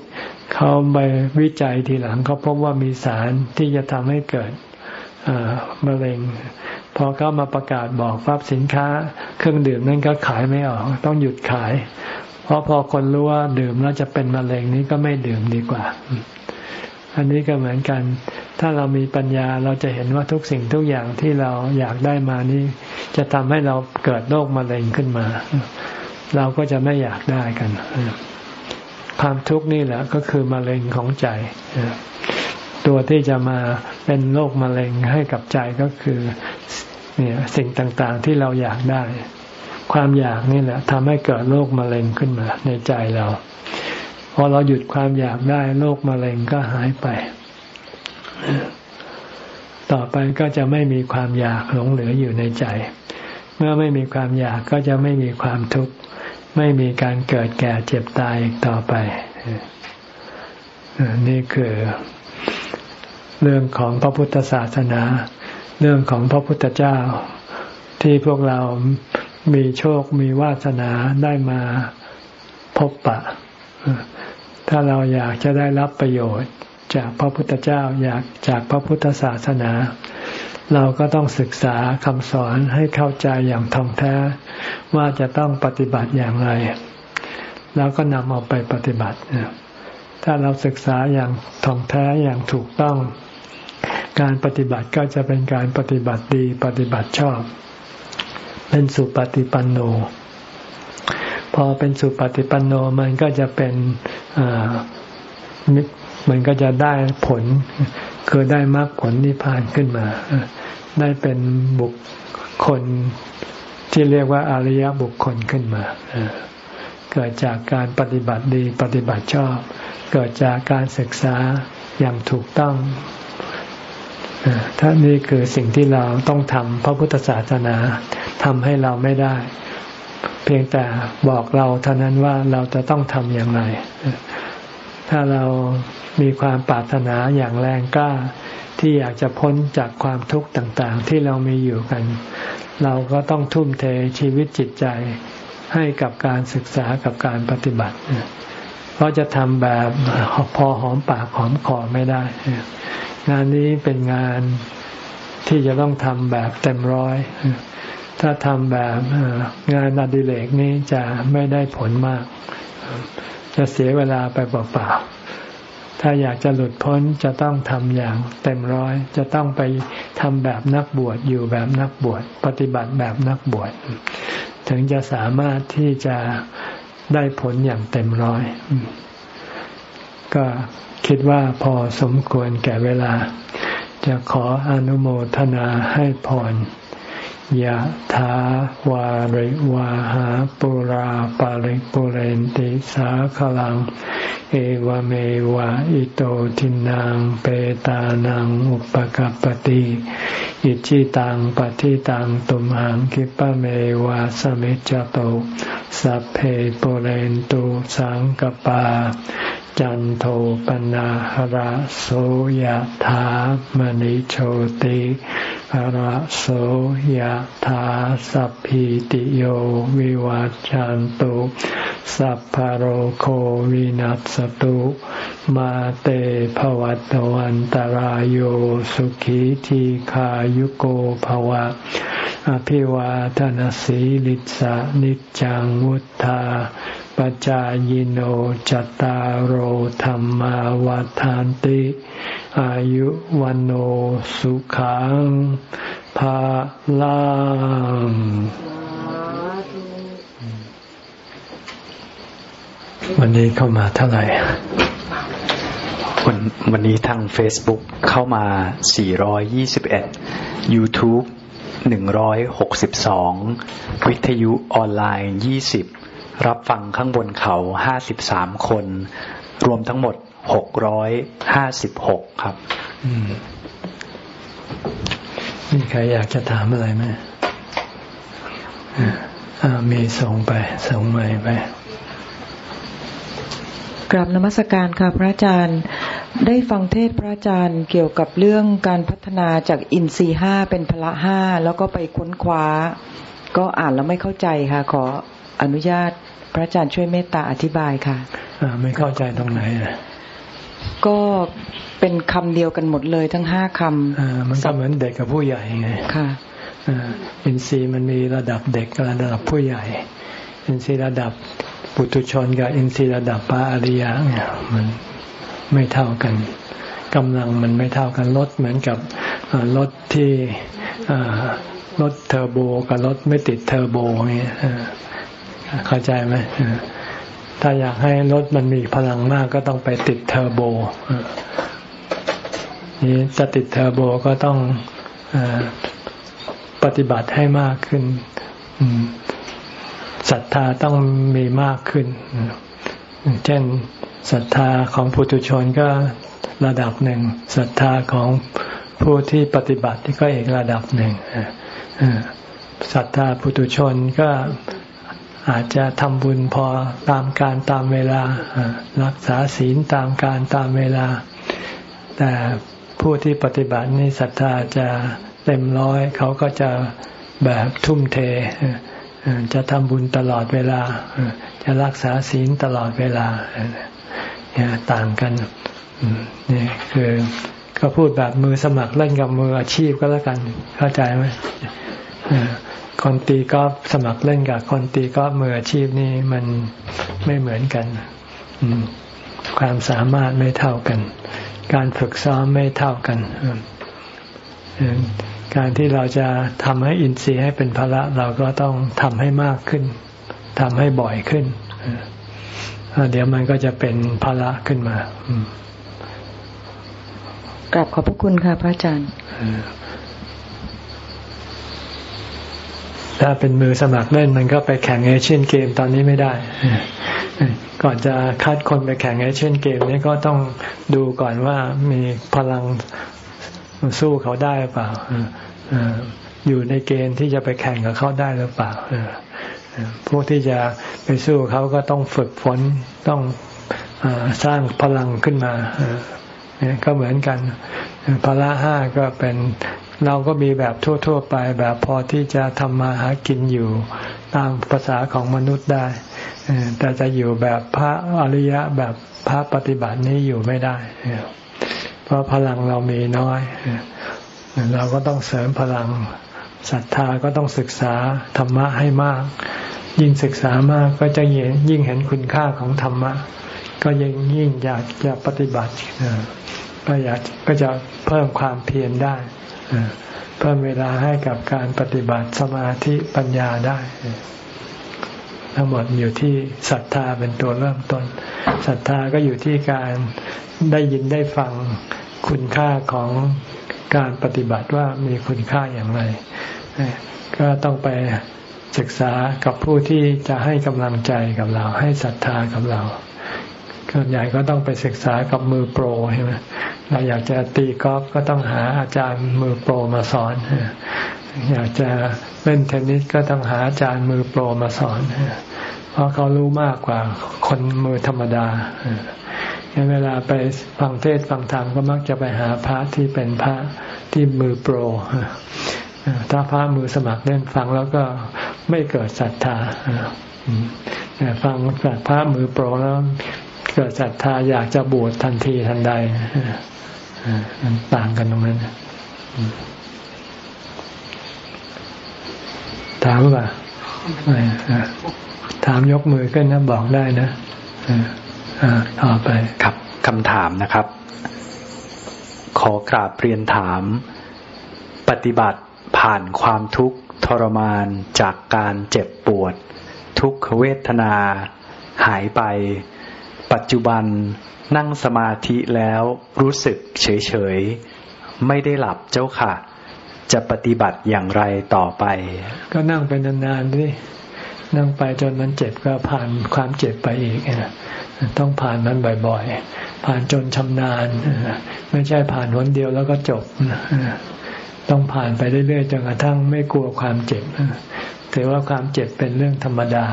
เขาไปวิจัยทีหลังเขาพบว่ามีสารที่จะทำให้เกิดมะเร็ง พอเขามาประกาศบอกฟับสินค้า เครื่องดื่มนั้นก็ขายไม่ออก ต้องหยุดขาย เพราะพอคนรู้ว่าดื่มแล้วจะเป็นมะเร็งนี้ก็ไม่ดื่มดีกว่า อันนี้ก็เหมือนกัน ถ้าเรามีปัญญาเราจะเห็นว่าทุกสิ่งทุกอย่างที่เราอยากได้มานี้ จะทำให้เราเกิดโรคมะเร็งขึ้นมา เราก็จะไม่อยากได้กัน ความทุกข์นี่แหละก็คือมะเร็งของใจ ตัวที่จะมาเป็นโรคมะเร็งให้กับใจก็คือเนี่ยสิ่งต่างๆที่เราอยากได้ ความอยากนี่แหละทำให้เกิดโรคมะเร็งขึ้นมาในใจเรา พอเราหยุดความอยากได้โรคมะเร็งก็หายไป ต่อไปก็จะไม่มีความอยากหลงเหลืออยู่ในใจ เมื่อไม่มีความอยากก็จะไม่มีความทุกข์ไม่มีการเกิดแก่เจ็บตายอีกต่อไป นี่คือเรื่องของพระพุทธศาสนา เรื่องของพระพุทธเจ้า ที่พวกเรามีโชคมีวาสนาได้มาพบปะ ถ้าเราอยากจะได้รับประโยชน์ จากพระพุทธเจ้าอยากจากพระพุทธศาสนา เราก็ต้องศึกษาคำสอนให้เข้าใจอย่างท่องแท้ ว่าจะต้องปฏิบัติอย่างไร แล้วก็นำเอาไปปฏิบัติ ถ้าเราศึกษาอย่างท่องแท้อย่างถูกต้อง การปฏิบัติก็จะเป็นการปฏิบัติดีปฏิบัติชอบ เป็นสุปฏิปันโน พอเป็นสุปฏิปันโนมันก็จะเป็นมันก็จะได้ผล คือได้มรรคผลนิพพานขึ้นมา ได้เป็นบุคคลที่เรียกว่าอริยบุคคลขึ้นมา เกิดจากการปฏิบัติดีปฏิบัติชอบ เกิดจากการศึกษาอย่างถูกต้องถ้านี่คือสิ่งที่เราต้องทำพระพุทธศาสนาทำให้เราไม่ได้ เพียงแต่บอกเราเท่านั้นว่าเราจะต้องทำอย่างไร ถ้าเรามีความปรารถนาอย่างแรงกล้าที่อยากจะพ้นจากความทุกข์ต่างๆ ที่เรามีอยู่กัน เราก็ต้องทุ่มเทชีวิตจิตใจให้กับการศึกษากับการปฏิบัติ เพราะจะทำแบบพอหอมปากหอมคอไม่ได้ งานนี้เป็นงานที่จะต้องทำแบบเต็มร้อย ถ้าทำแบบงานอดิเรกนี้จะไม่ได้ผลมาก จะเสียเวลาไปเปล่าๆถ้าอยากจะหลุดพ้นจะต้องทำอย่างเต็มร้อย จะต้องไปทำแบบนักบวชอยู่แบบนักบวชปฏิบัติแบบนักบวชถึงจะสามารถที่จะได้ผลอย่างเต็มร้อย ก็คิดว่าพอสมควรแก่เวลา จะขออนุโมทนาให้พร ยะถาวาริวาหาปุราปาริปุเรนติสาขลัง เอวเมวะอิโตทินังเปตานังอุปกัปติอิจิตังปฏิตังตุมหังคิปะเมวะสมิจจโตสัพเพปุเรนตุสังกปา จันโทปนะหระโสยธามณิโชติหระโสยธาสัพพิติโยวิวัจจันตุสัพพโรโควินัสตุมาเตภวัตวันตารโยสุขีทีขายุโกภวะ อภิวาทนสีลิสานิจังวุธา ปจายโนจตารโหธรรมวาทานติ อายุวันโอสุขังภาลังวันนี้เข้ามาเท่าไหร่วันวันนี้ทาง Facebook เข้ามา 421 YouTube 162 วิทยุออนไลน์ 20 รับฟังข้างบนเขา53คน รวมทั้งหมด656ครับมีใครอยากจะถามอะไรไหมมีส่งไป ส่งใหม่ไปกราบนมัสการค่ะพระอาจารย์ ได้ฟังเทศพระอาจารย์เกี่ยวกับเรื่องการพัฒนาจากอินทรีห้าเป็นพละห้าแล้วก็ไปค้นคว้า ก็อ่านแล้วไม่เข้าใจค่ะ ขอ อนุญาตพระอาจารย์ช่วยเมตตาอธิบายค่ะไม่เข้าใจตรงไหนอะก็เป็นคำเดียวกันหมดเลยทั้งห้าคำมันก็เหมือนเด็กกับผู้ใหญ่ไงค่ะอินทรีย์มันมีระดับเด็กกับระดับผู้ใหญ่ อินทรีย์ระดับปุถุชนกับอินทรีย์ระดับพระอริยะเนี่ยมันไม่เท่ากันกำลังมันไม่เท่ากันรถเหมือนกับรถที่รถเทอร์โบกับรถไม่ติดเทอร์โบเนี่ย เข้าใจไหมถ้าอยากให้รถมันมีพลังมากก็ต้องไปติดเทอร์โบนี่จะติดเทอร์โบก็ต้องอปฏิบัติให้มากขึ้นศรัทธาต้องมีมากขึ้น เช่นศรัทธาของปุถุชนก็ระดับหนึ่งศรัทธาของผู้ที่ปฏิบัติก็อีกระดับหนึ่งศรัทธาปุถุชนก็ อาจจะทำบุญพอตามการตามเวลา รักษาศีลตามการตามเวลา แต่ผู้ที่ปฏิบัตินี่ศรัทธาจะเต็มร้อย เขาก็จะแบบทุ่มเท จะทำบุญตลอดเวลา จะรักษาศีลตลอดเวลาต่างกันนี่คือก็พูดแบบมือสมัครเล่นกับมืออาชีพก็แล้วกัน เข้าใจไหม คนตีก็สมัครเล่นกับคนตีก็มืออาชีพนี่มันไม่เหมือนกันความสามารถไม่เท่ากัน การฝึกซ้อมไม่เท่ากันการที่เราจะทำให้อินทรีย์ให้เป็นภาระเราก็ต้องทำให้มากขึ้นทำให้บ่อยขึ้นเดี๋ยวมันก็จะเป็นภาระขึ้นมากลับขอบพระคุณค่ะพระอาจารย์ ถ้าเป็นมือสมัครเล่นมันก็ไปแข่งเอเชียนเกมตอนนี้ไม่ได้ ก่อนจะคัดคนไปแข่งเอเชียนเกมนี้ก็ต้องดูก่อนว่ามีพลังสู้เขาได้หรือเปล่าอยู่ในเกณฑ์ที่จะไปแข่งกับเขาได้หรือเปล่าพวกที่จะไปสู้เขาก็ต้องฝึกฝนต้องอสร้างพลังขึ้นมาก็เหมือนกันพละห้าก็เป็น เราก็มีแบบทั่ว ๆ ไปแบบพอที่จะทำมาหากินอยู่ตามภาษาของมนุษย์ได้ แต่จะอยู่แบบพระอริยะแบบพระปฏิบัตินี้อยู่ไม่ได้ เพราะพลังเรามีน้อย เราก็ต้องเสริมพลังศรัทธาก็ต้องศึกษาธรรมะให้มาก ยิ่งศึกษามากก็จะยิ่งเห็นคุณค่าของธรรมะ ก็ยิ่งยิ่งอยากจะปฏิบัติก็อยากก็จะเพิ่มความเพียรได้ เพิ่มเวลาให้กับการปฏิบัติสมาธิปัญญาได้ ทั้งหมดอยู่ที่ศรัทธาเป็นตัวเริ่มต้นศรัทธาก็อยู่ที่การได้ยินได้ฟังคุณค่าของการปฏิบัติว่ามีคุณค่าอย่างไร ก็ต้องไปศึกษากับผู้ที่จะให้กำลังใจกับเราให้ศรัทธากับเรา ส่วนใหญ่ก็ต้องไปศึกษากับมือโปรใช่ไหมเราอยากจะตีกอล์ฟก็ต้องหาอาจารย์มือโปรมาสอน อยากจะเล่นเทนนิสก็ต้องหาอาจารย์มือโปรมาสอน เพราะเขารู้มากกว่าคนมือธรรมดาเวลาไปฟังเทศฟังธรรมก็มักจะไปหาพระที่เป็นพระที่มือโปร ถ้าพระมือสมัครเล่นฟังแล้วก็ไม่เกิดศรัทธาฟังจากพระมือโปรแล้ว เกิดศรัทธาอยากจะบวชทันทีทันใดมันต่างกันตรงนั้นถามว่าถามยกมือขึ้นนะบอกได้นะต่อไปครับคำถามนะครับ ขอกราบเรียนถาม ปฏิบัติผ่านความทุกข์ทรมานจากการเจ็บปวด ทุกขเวทนา หายไป ปัจจุบันนั่งสมาธิแล้วรู้สึกเฉยๆไม่ได้หลับเจ้าค่ะ จะปฏิบัติอย่างไรต่อไป ก็นั่งไปนานๆด้วยนั่งไปจนมันเจ็บก็ผ่านความเจ็บไปอีกต้องผ่านมันบ่อยๆ ผ่านจนชำนาญ ไม่ใช่ผ่านวันเดียวแล้วก็จบ ต้องผ่านไปเรื่อยๆจนกระทั่งไม่กลัวความเจ็บถือว่าความเจ็บเป็นเรื่องธรรมดา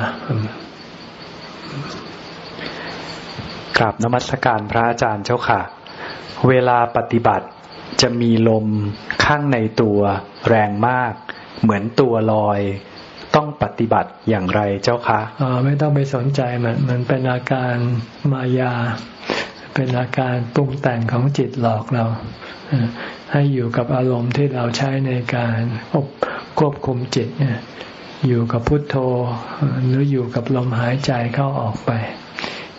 กราบนมัสการพระอาจารย์เจ้าค่ะ เวลาปฏิบัติจะมีลมข้างในตัวแรงมาก เหมือนตัวลอย ต้องปฏิบัติอย่างไรเจ้าคะอ๋อไม่ต้องไปสนใจมันมันเป็นอาการมายา เป็นอาการปรุงแต่งของจิตหลอกเรา ให้อยู่กับอารมณ์ที่เราใช้ในการควบคุมจิตอยู่กับพุทโธหรืออยู่กับลมหายใจเข้าออกไป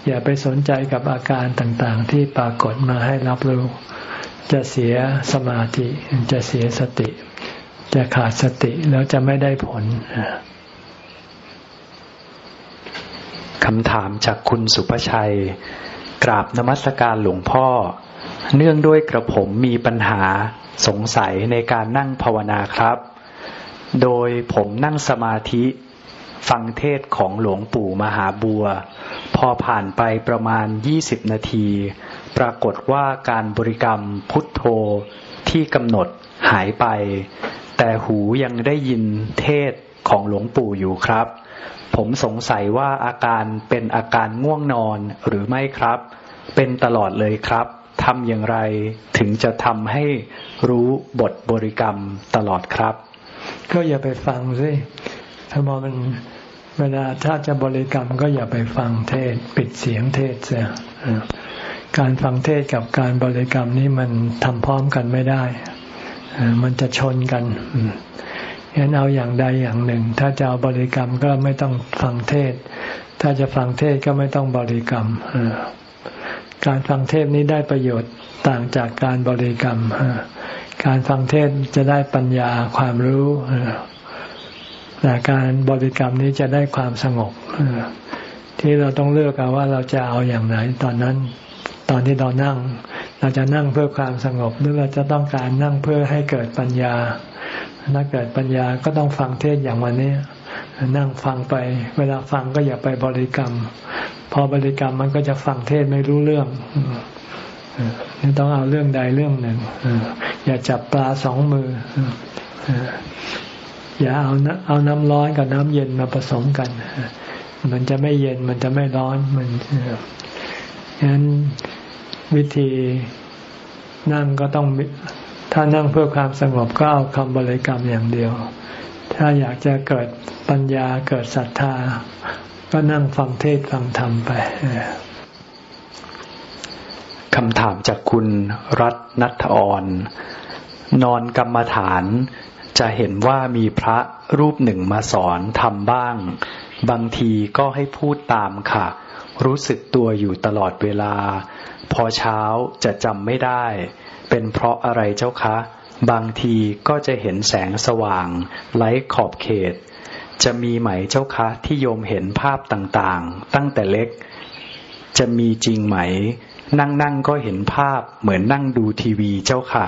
อย่าไปสนใจกับอาการต่างๆ ที่ปรากฏมาให้รับรู้ จะเสียสมาธิ จะเสียสติ จะขาดสติแล้วจะไม่ได้ผลคำถามจากคุณสุภชัย กราบนมัสการหลวงพ่อ เนื่องด้วยกระผมมีปัญหาสงสัยในการนั่งภาวนาครับ โดยผมนั่งสมาธิ ฟังเทศของหลวงปู่มหาบัว พอผ่านไปประมาณยี่สิบนาที ปรากฏว่าการบริกรรมพุทโธที่กำหนดหายไป แต่หูยังได้ยินเทศของหลวงปู่อยู่ครับ ผมสงสัยว่าอาการเป็นอาการง่วงนอนหรือไม่ครับ เป็นตลอดเลยครับทำอย่างไรถึงจะทำให้รู้บทบริกรรมตลอดครับ ก็อย่าไปฟังสิ ถ้ามอมันเวลาถ้าจะบริกรรมก็อย่าไปฟังเทศ ปิดเสียงเทศเสียการฟังเทศกับการบริกรรมนี้มันทำพร้อมกันไม่ได้ มันจะชนกันฉะนั้นเอาอย่างใดอย่างหนึ่ง ถ้าจะเอาบริกรรมก็ไม่ต้องฟังเทศ ถ้าจะฟังเทศก็ไม่ต้องบริกรรมการฟังเทศนี้ได้ประโยชน์ต่างจากการบริกรรมการฟังเทศจะได้ปัญญาความรู้ แต่การบริกรรมนี้จะได้ความสงบที่เราต้องเลือกเอาว่าเราจะเอาอย่างไหนตอนนั้น ตอนที่เรานั่ง เราจะนั่งเพื่อความสงบหรือเราจะต้องการนั่งเพื่อให้เกิดปัญญาถ้าเกิดปัญญาก็ต้องฟังเทศอย่างวันนี้นั่งฟังไป เวลาฟังก็อย่าไปบริกรรม พอบริกรรมมันก็จะฟังเทศไม่รู้เรื่องนี่ต้องเอาเรื่องใดเรื่องหนึ่งอย่าจับปลาสองมือ อย่าเอาเอาน้ำร้อนกับน้ำเย็นมาผสมกัน มันจะไม่เย็นมันจะไม่ร้อนมันฉะนั้นวิธีนั่งก็ต้องถ้านั่งเพื่อความสงบก็เอาคำบริกรรมอย่างเดียว ถ้าอยากจะเกิดปัญญาเกิดศรัทธา ก็นั่งฟังเทศฟังธรรมไปคำถามจากคุณรัตนัทออนนอนกรรมฐาน จะเห็นว่ามีพระรูปหนึ่งมาสอนทำบ้าง บางทีก็ให้พูดตามค่ะ รู้สึกตัวอยู่ตลอดเวลา พอเช้าจะจำไม่ได้ เป็นเพราะอะไรเจ้าคะ บางทีก็จะเห็นแสงสว่าง ไล่ขอบเขต จะมีไหมเจ้าคะที่โยมเห็นภาพต่างๆ ตั้งแต่เล็ก จะมีจริงไหม นั่งนั่งก็เห็นภาพเหมือนนั่งดูทีวีเจ้าค่ะ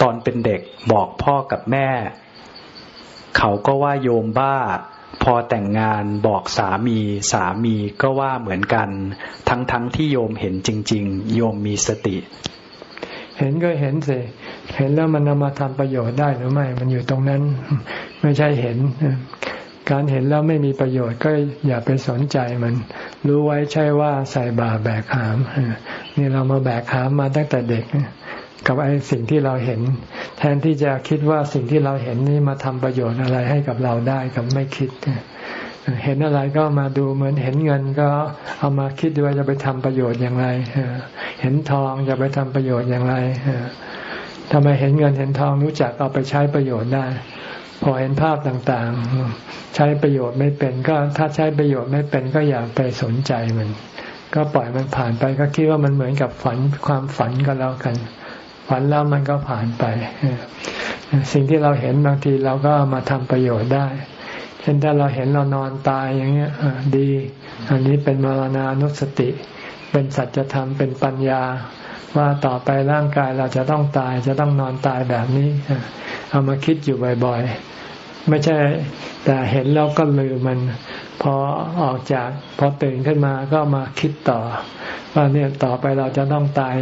ตอนเป็นเด็กบอกพ่อกับแม่ เขาก็ว่าโยมบ้า พอแต่งงานบอกสามีสามีก็ว่าเหมือนกัน ทั้งๆทที่โยมเห็นจริง ๆ โยมมีสติ เห็นก็เห็นสิเห็นแล้วมันนำมาทำประโยชน์ได้หรือไม่ มันอยู่ตรงนั้น ไม่ใช่เห็น การเห็นแล้วไม่มีประโยชน์ก็อย่าไปสนใจมัน รู้ไว้ใช่ว่าใส่บาแบกหามนี่เรามาแบกหามมาตั้งแต่เด็ก กับไอ้สิ่งที่เราเห็น แทนที่จะคิดว่าสิ่งที่เราเห็นนี่มาทำประโยชน์อะไรให้กับเราได้กับไม่คิด เห็นอะไรก็มาดูเหมือนเห็นเงินก็เอามาคิดดูว่าจะไปทำประโยชน์อย่างไร เห็นทองจะไปทำประโยชน์อย่างไรทำไมเห็นเงินเห็นทองรู้จักเอาไปใช้ประโยชน์ได้ พอเห็นภาพต่างๆ ใช้ประโยชน์ไม่เป็นก็ถ้าใช้ประโยชน์ไม่เป็นก็อย่าไปสนใจมัน ก็ปล่อยมันผ่านไปก็คิดว่ามันเหมือนกับฝันความฝันก็แล้วกัน ฝันแล้วมันก็ผ่านไป สิ่งที่เราเห็นบางทีเราก็มาทำประโยชน์ได้ เช่นถ้าเราเห็นเรานอนตายอย่างเงี้ยดี อันนี้เป็นมรณานุสติ เป็นสัจธรรมเป็นปัญญา ว่าต่อไปร่างกายเราจะต้องตายจะต้องนอนตายแบบนี้ เอามาคิดอยู่บ่อยๆ ไม่ใช่แต่เห็นแล้วก็ลืมมันพอออกจากพอตื่นขึ้นมาก็มาคิดต่อ ว่าเนี่ยต่อไปเราจะต้องตาย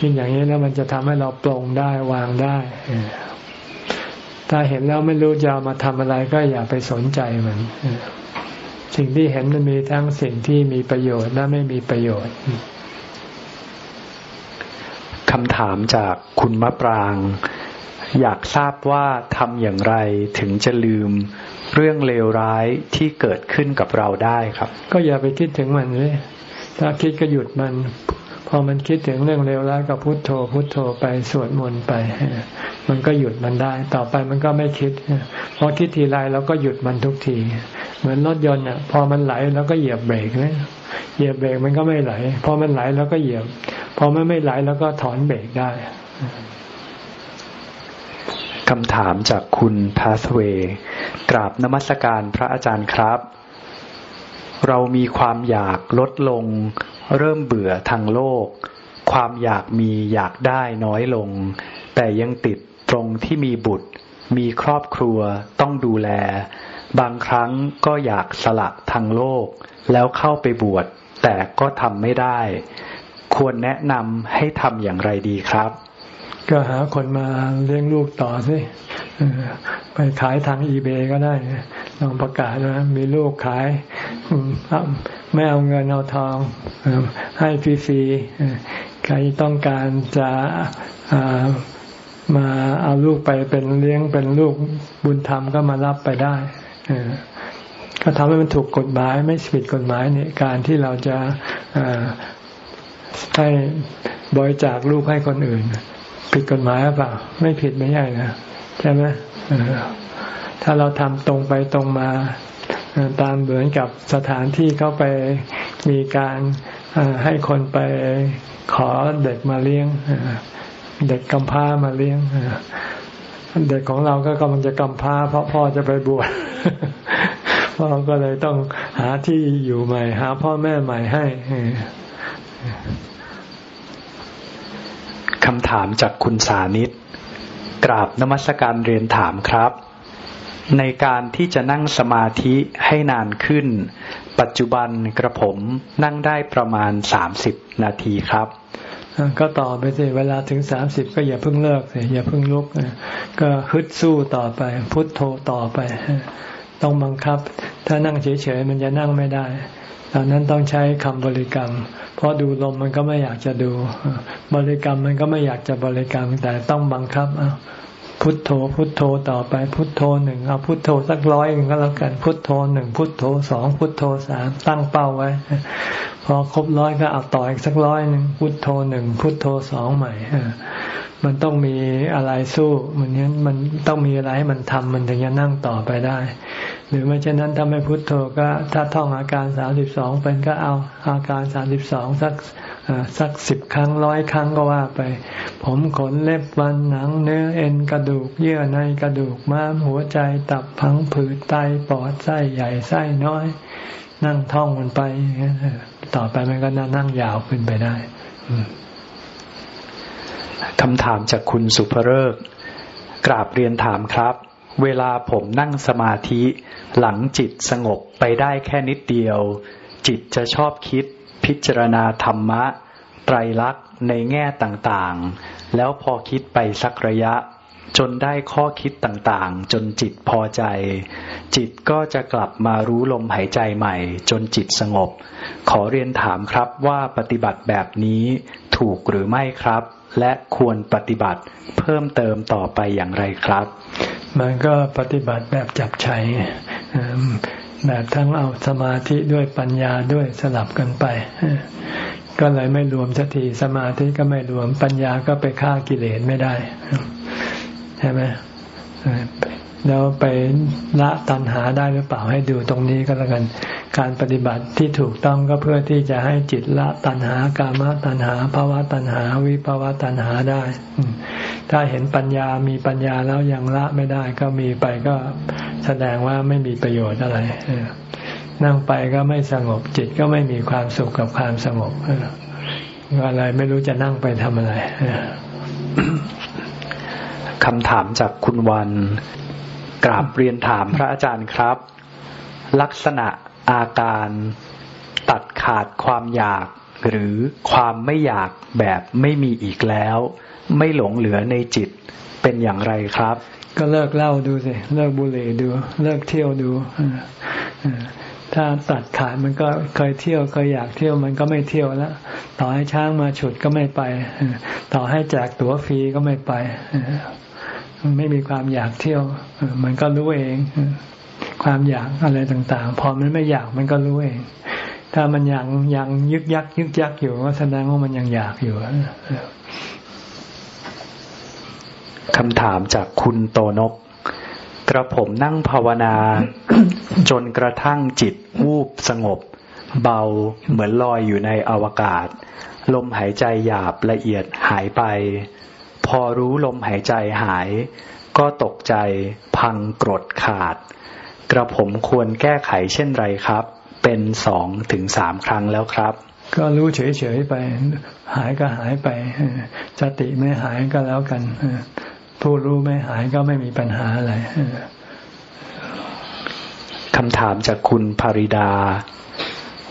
คิดอย่างนี้แล้วมันจะทำให้เราปลงได้วางได้ ถ้าเห็นแล้วไม่รู้จะามาทำอะไรก็อย่าไปสนใจมัน สิ่งที่เห็นมันมีทั้งสิ่งที่มีประโยชน์และไม่มีประโยชน์คำถามจากคุณมะปราง อยากทราบว่าทำอย่างไรถึงจะลืมเรื่องเลวร้ายที่เกิดขึ้นกับเราได้ครับ ก็อย่าไปคิดถึงมันเลยถ้าคิดก็หยุดมัน พอมันคิดถึงเรื่องเลวร้ายก็พุโทโธ พุโทโธไปสวดมนต์ไป มันก็หยุดมันได้ ต่อไปมันก็ไม่คิดพอคิดทีไรเราก็หยุดมันทุกที เหมือนรถยนต์อะ พอมันไหลเราก็เหยียบเบรกนะเหยียบเบรกมันก็ไม่ไหล พอมันไหลเราก็เหยียบ พอมันไม่ไหลแล้วก็ถอนเบรกได้คำถามจากคุณพาสเว กราบนมัสการพระอาจารย์ครับ เรามีความอยากลดลง เริ่มเบื่อทางโลก ความอยากมีอยากได้น้อยลง แต่ยังติดตรงที่มีบุตร มีครอบครัวต้องดูแล บางครั้งก็อยากสละทางโลก แล้วเข้าไปบวชแต่ก็ทำไม่ได้ ควรแนะนำให้ทำอย่างไรดีครับ ก็หาคนมาเลี้ยงลูกต่อสิไปขายทางอีเบก็ได้ลองประกาศนะมีลูกขายไม่เอาเงินเอาทองให้ฟรีๆใครต้องการจะมาเอาลูกไปเป็นเลี้ยงเป็นลูกบุญธรรมก็มารับไปได้ก็ทำให้มันถูกกฎหมายไม่ผิดกฎหมายเนี่ยการที่เราจะให้บริจาคลูกให้คนอื่น ผิดกฎหมายหรือเปล่า ไม่ผิดไม่ใช่นะใช่ไหมถ้าเราทำตรงไปตรงมา ตามเหมือนกับสถานที่เขาไปมีการให้คนไปขอเด็กมาเลี้ยงเด็กกำพร้ามาเลี้ยงเด็กของเราก็กำลังจะกำพร้า เพราะพ่อจะไปบวชพ่อก็เลยต้องหาที่อยู่ใหม่ หาพ่อแม่ใหม่ให้ คำถามจากคุณสานิต กราบนมัสการเรียนถามครับ ในการที่จะนั่งสมาธิให้นานขึ้น ปัจจุบันกระผมนั่งได้ประมาณสามสิบนาทีครับ ก็ต่อไปสิเวลาถึงสามสิบก็อย่าเพิ่งเลิกสิอย่าเพิ่งลุก ก็ฮึดสู้ต่อไป พุทโธต่อไป ต้องบังคับ ถ้านั่งเฉยๆมันจะนั่งไม่ได้ ตอนนั้นต้องใช้คำบริกรรม เพราะดูลมมันก็ไม่อยากจะดู บริกรรมมันก็ไม่อยากจะบริกรรม แต่ต้องบังคับเอาพุทโธ พุทโธต่อไป พุทโธหนึ่งเอาพุทโธสักร้อยหนึ่งก็แล้วกัน พุทโธหนึ่งพุทโธสองพุทโธสามตั้งเป้าไว้ พอครบร้อยก็เอาต่ออีกสักร้อยหนึ่งพุทโธหนึ่งพุทโธสองใหม่ มันต้องมีอะไรสู้มันนี้มันต้องมีอะไรให้มันทำมันถึงจะนั่งต่อไปได้ หรือไม่เช่นนั้นถ้าไม่พุโทโธก็ถ้าท่องอาการสามสิบสองเป็นก็เอาอาการสามสิบสองสักสักสิบครั้งร้อยครั้งก็ว่าไป ผมขนเล็บฟันหนังเนื้อเอ็นกระดูก เยื่อในกระดูกม้ามหัวใจตับพังผืดไตปอดไส้ใหญ่ไส้น้อย นั่งท่องมันไปต่อไปมันก็นั่งยาวขึ้นไปได้ คำถามจากคุณสุภเริก กราบเรียนถามครับ เวลาผมนั่งสมาธิหลังจิตสงบไปได้แค่นิดเดียว จิตจะชอบคิดพิจารณาธรรมะ ไตรลักษณ์ในแง่ต่างๆ แล้วพอคิดไปสักระยะ จนได้ข้อคิดต่างๆ จนจิตพอใจ จิตก็จะกลับมารู้ลมหายใจใหม่ จนจิตสงบ ขอเรียนถามครับว่าปฏิบัติแบบนี้ถูกหรือไม่ครับ และควรปฏิบัติเพิ่มเติมต่อไปอย่างไรครับ มันก็ปฏิบัติแบบจับใช้แบบทั้งเอาสมาธิด้วยปัญญาด้วยสลับกันไป ก็เลยไม่รวมสักทีสมาธิก็ไม่รวมปัญญาก็ไปฆ่ากิเลสไม่ได้ ใช่ไหม แล้วไปละตัณหาได้หรือเปล่าให้ดูตรงนี้ก็แล้วกัน การปฏิบัติที่ถูกต้องก็เพื่อที่จะให้จิตละตัณหากามตัณหาภาวะตัณหาวิภาวะตัณหาได้ ถ้าเห็นปัญญามีปัญญาแล้วยังละไม่ได้ก็มีไปก็แสดงว่าไม่มีประโยชน์อะไรนั่งไปก็ไม่สงบจิตก็ไม่มีความสุขกับความสงบอะไรไม่รู้จะนั่งไปทำอะไรคำถามจากคุณวัน กราบเรียนถามพระอาจารย์ครับ ลักษณะอาการตัดขาดความอยาก หรือความไม่อยากแบบไม่มีอีกแล้ว ไม่หลงเหลือในจิตเป็นอย่างไรครับ ก็เลิกเล่าดูสิเลิกบุหรี่ดู เลิกเที่ยวดูถ้าตัดขาดมันก็เคยเที่ยวเคยอยากเที่ยวมันก็ไม่เที่ยวแล้วต่อให้ช้างมาฉุดก็ไม่ไป ต่อให้แจกตั๋วฟรีก็ไม่ไป ไม่มีความอยากเที่ยวมันก็รู้เอง ความอยากอะไรต่างๆ พอมันไม่อยากมันก็รู้เอง ถ้ามันยังยังยึกยักยึกยักอยู่ก็แสดงว่ามันยังอยากอยู่คำถามจากคุณโตนก กระผมนั่งภาวนา จนกระทั่งจิตวูบสงบ เบาเหมือนลอยอยู่ในอวกาศ ลมหายใจหยาบละเอียดหายไป พอรู้ลมหายใจหาย ก็ตกใจพังกรดขาด กระผมควรแก้ไขเช่นไรครับ เป็นสองถึงสามครั้งแล้วครับ ก็รู้เฉยๆไป หายก็หายไปสติไม่หายก็แล้วกันผู้รู้ไม่หายก็ไม่มีปัญหาอะไรคำถามจากคุณภริดา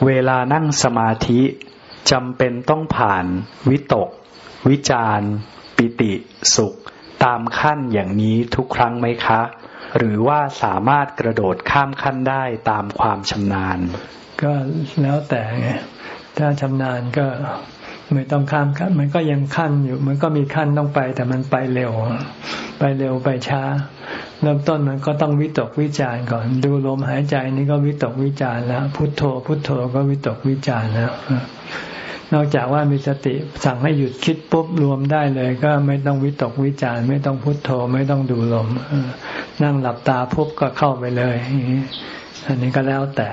เวลานั่งสมาธิจำเป็นต้องผ่านวิตก วิจาร ปิติสุข ตามขั้นอย่างนี้ทุกครั้งไหมคะ หรือว่าสามารถกระโดดข้ามขั้นได้ตามความชำนาญ ก็แล้วแต่ไงถ้าชำนาญก็ไม่ต้องข้ามขั้นมันก็ยังขั้นอยู่ มันก็มีขั้นต้องไป แต่มันไปเร็ว ไปเร็วไปช้า เริ่มต้นมันก็ต้องวิตกวิจารก่อน ดูลมหายใจนี่ก็วิตกวิจารแล้ว พุทโธ พุทโธก็วิตกวิจารแล้ว นอกจากว่ามีสติสั่งให้หยุดคิดปุ๊บรวมได้เลย ก็ไม่ต้องวิตกวิจารไม่ต้องพุโทโธไม่ต้องดูลมนั่งหลับตาปุ๊บก็เข้าไปเลย อันนี้ก็แล้วแต่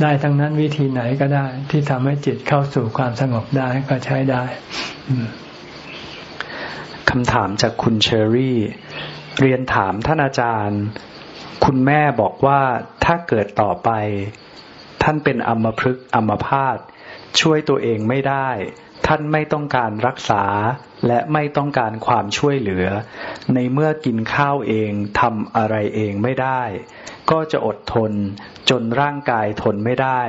ได้ทั้งนั้นวิธีไหนก็ได้ ที่ทำให้จิตเข้าสู่ความสงบได้ก็ใช้ได้คำถามจากคุณเชอรี่ เรียนถามท่านอาจารย์ คุณแม่บอกว่าถ้าเกิดต่อไป ท่านเป็นอัมพฤกษ์อัมพาต ช่วยตัวเองไม่ได้ ท่านไม่ต้องการรักษา และไม่ต้องการความช่วยเหลือ ในเมื่อกินข้าวเองทำอะไรเองไม่ได้ ก็จะอดทน จนร่างกายทนไม่ได้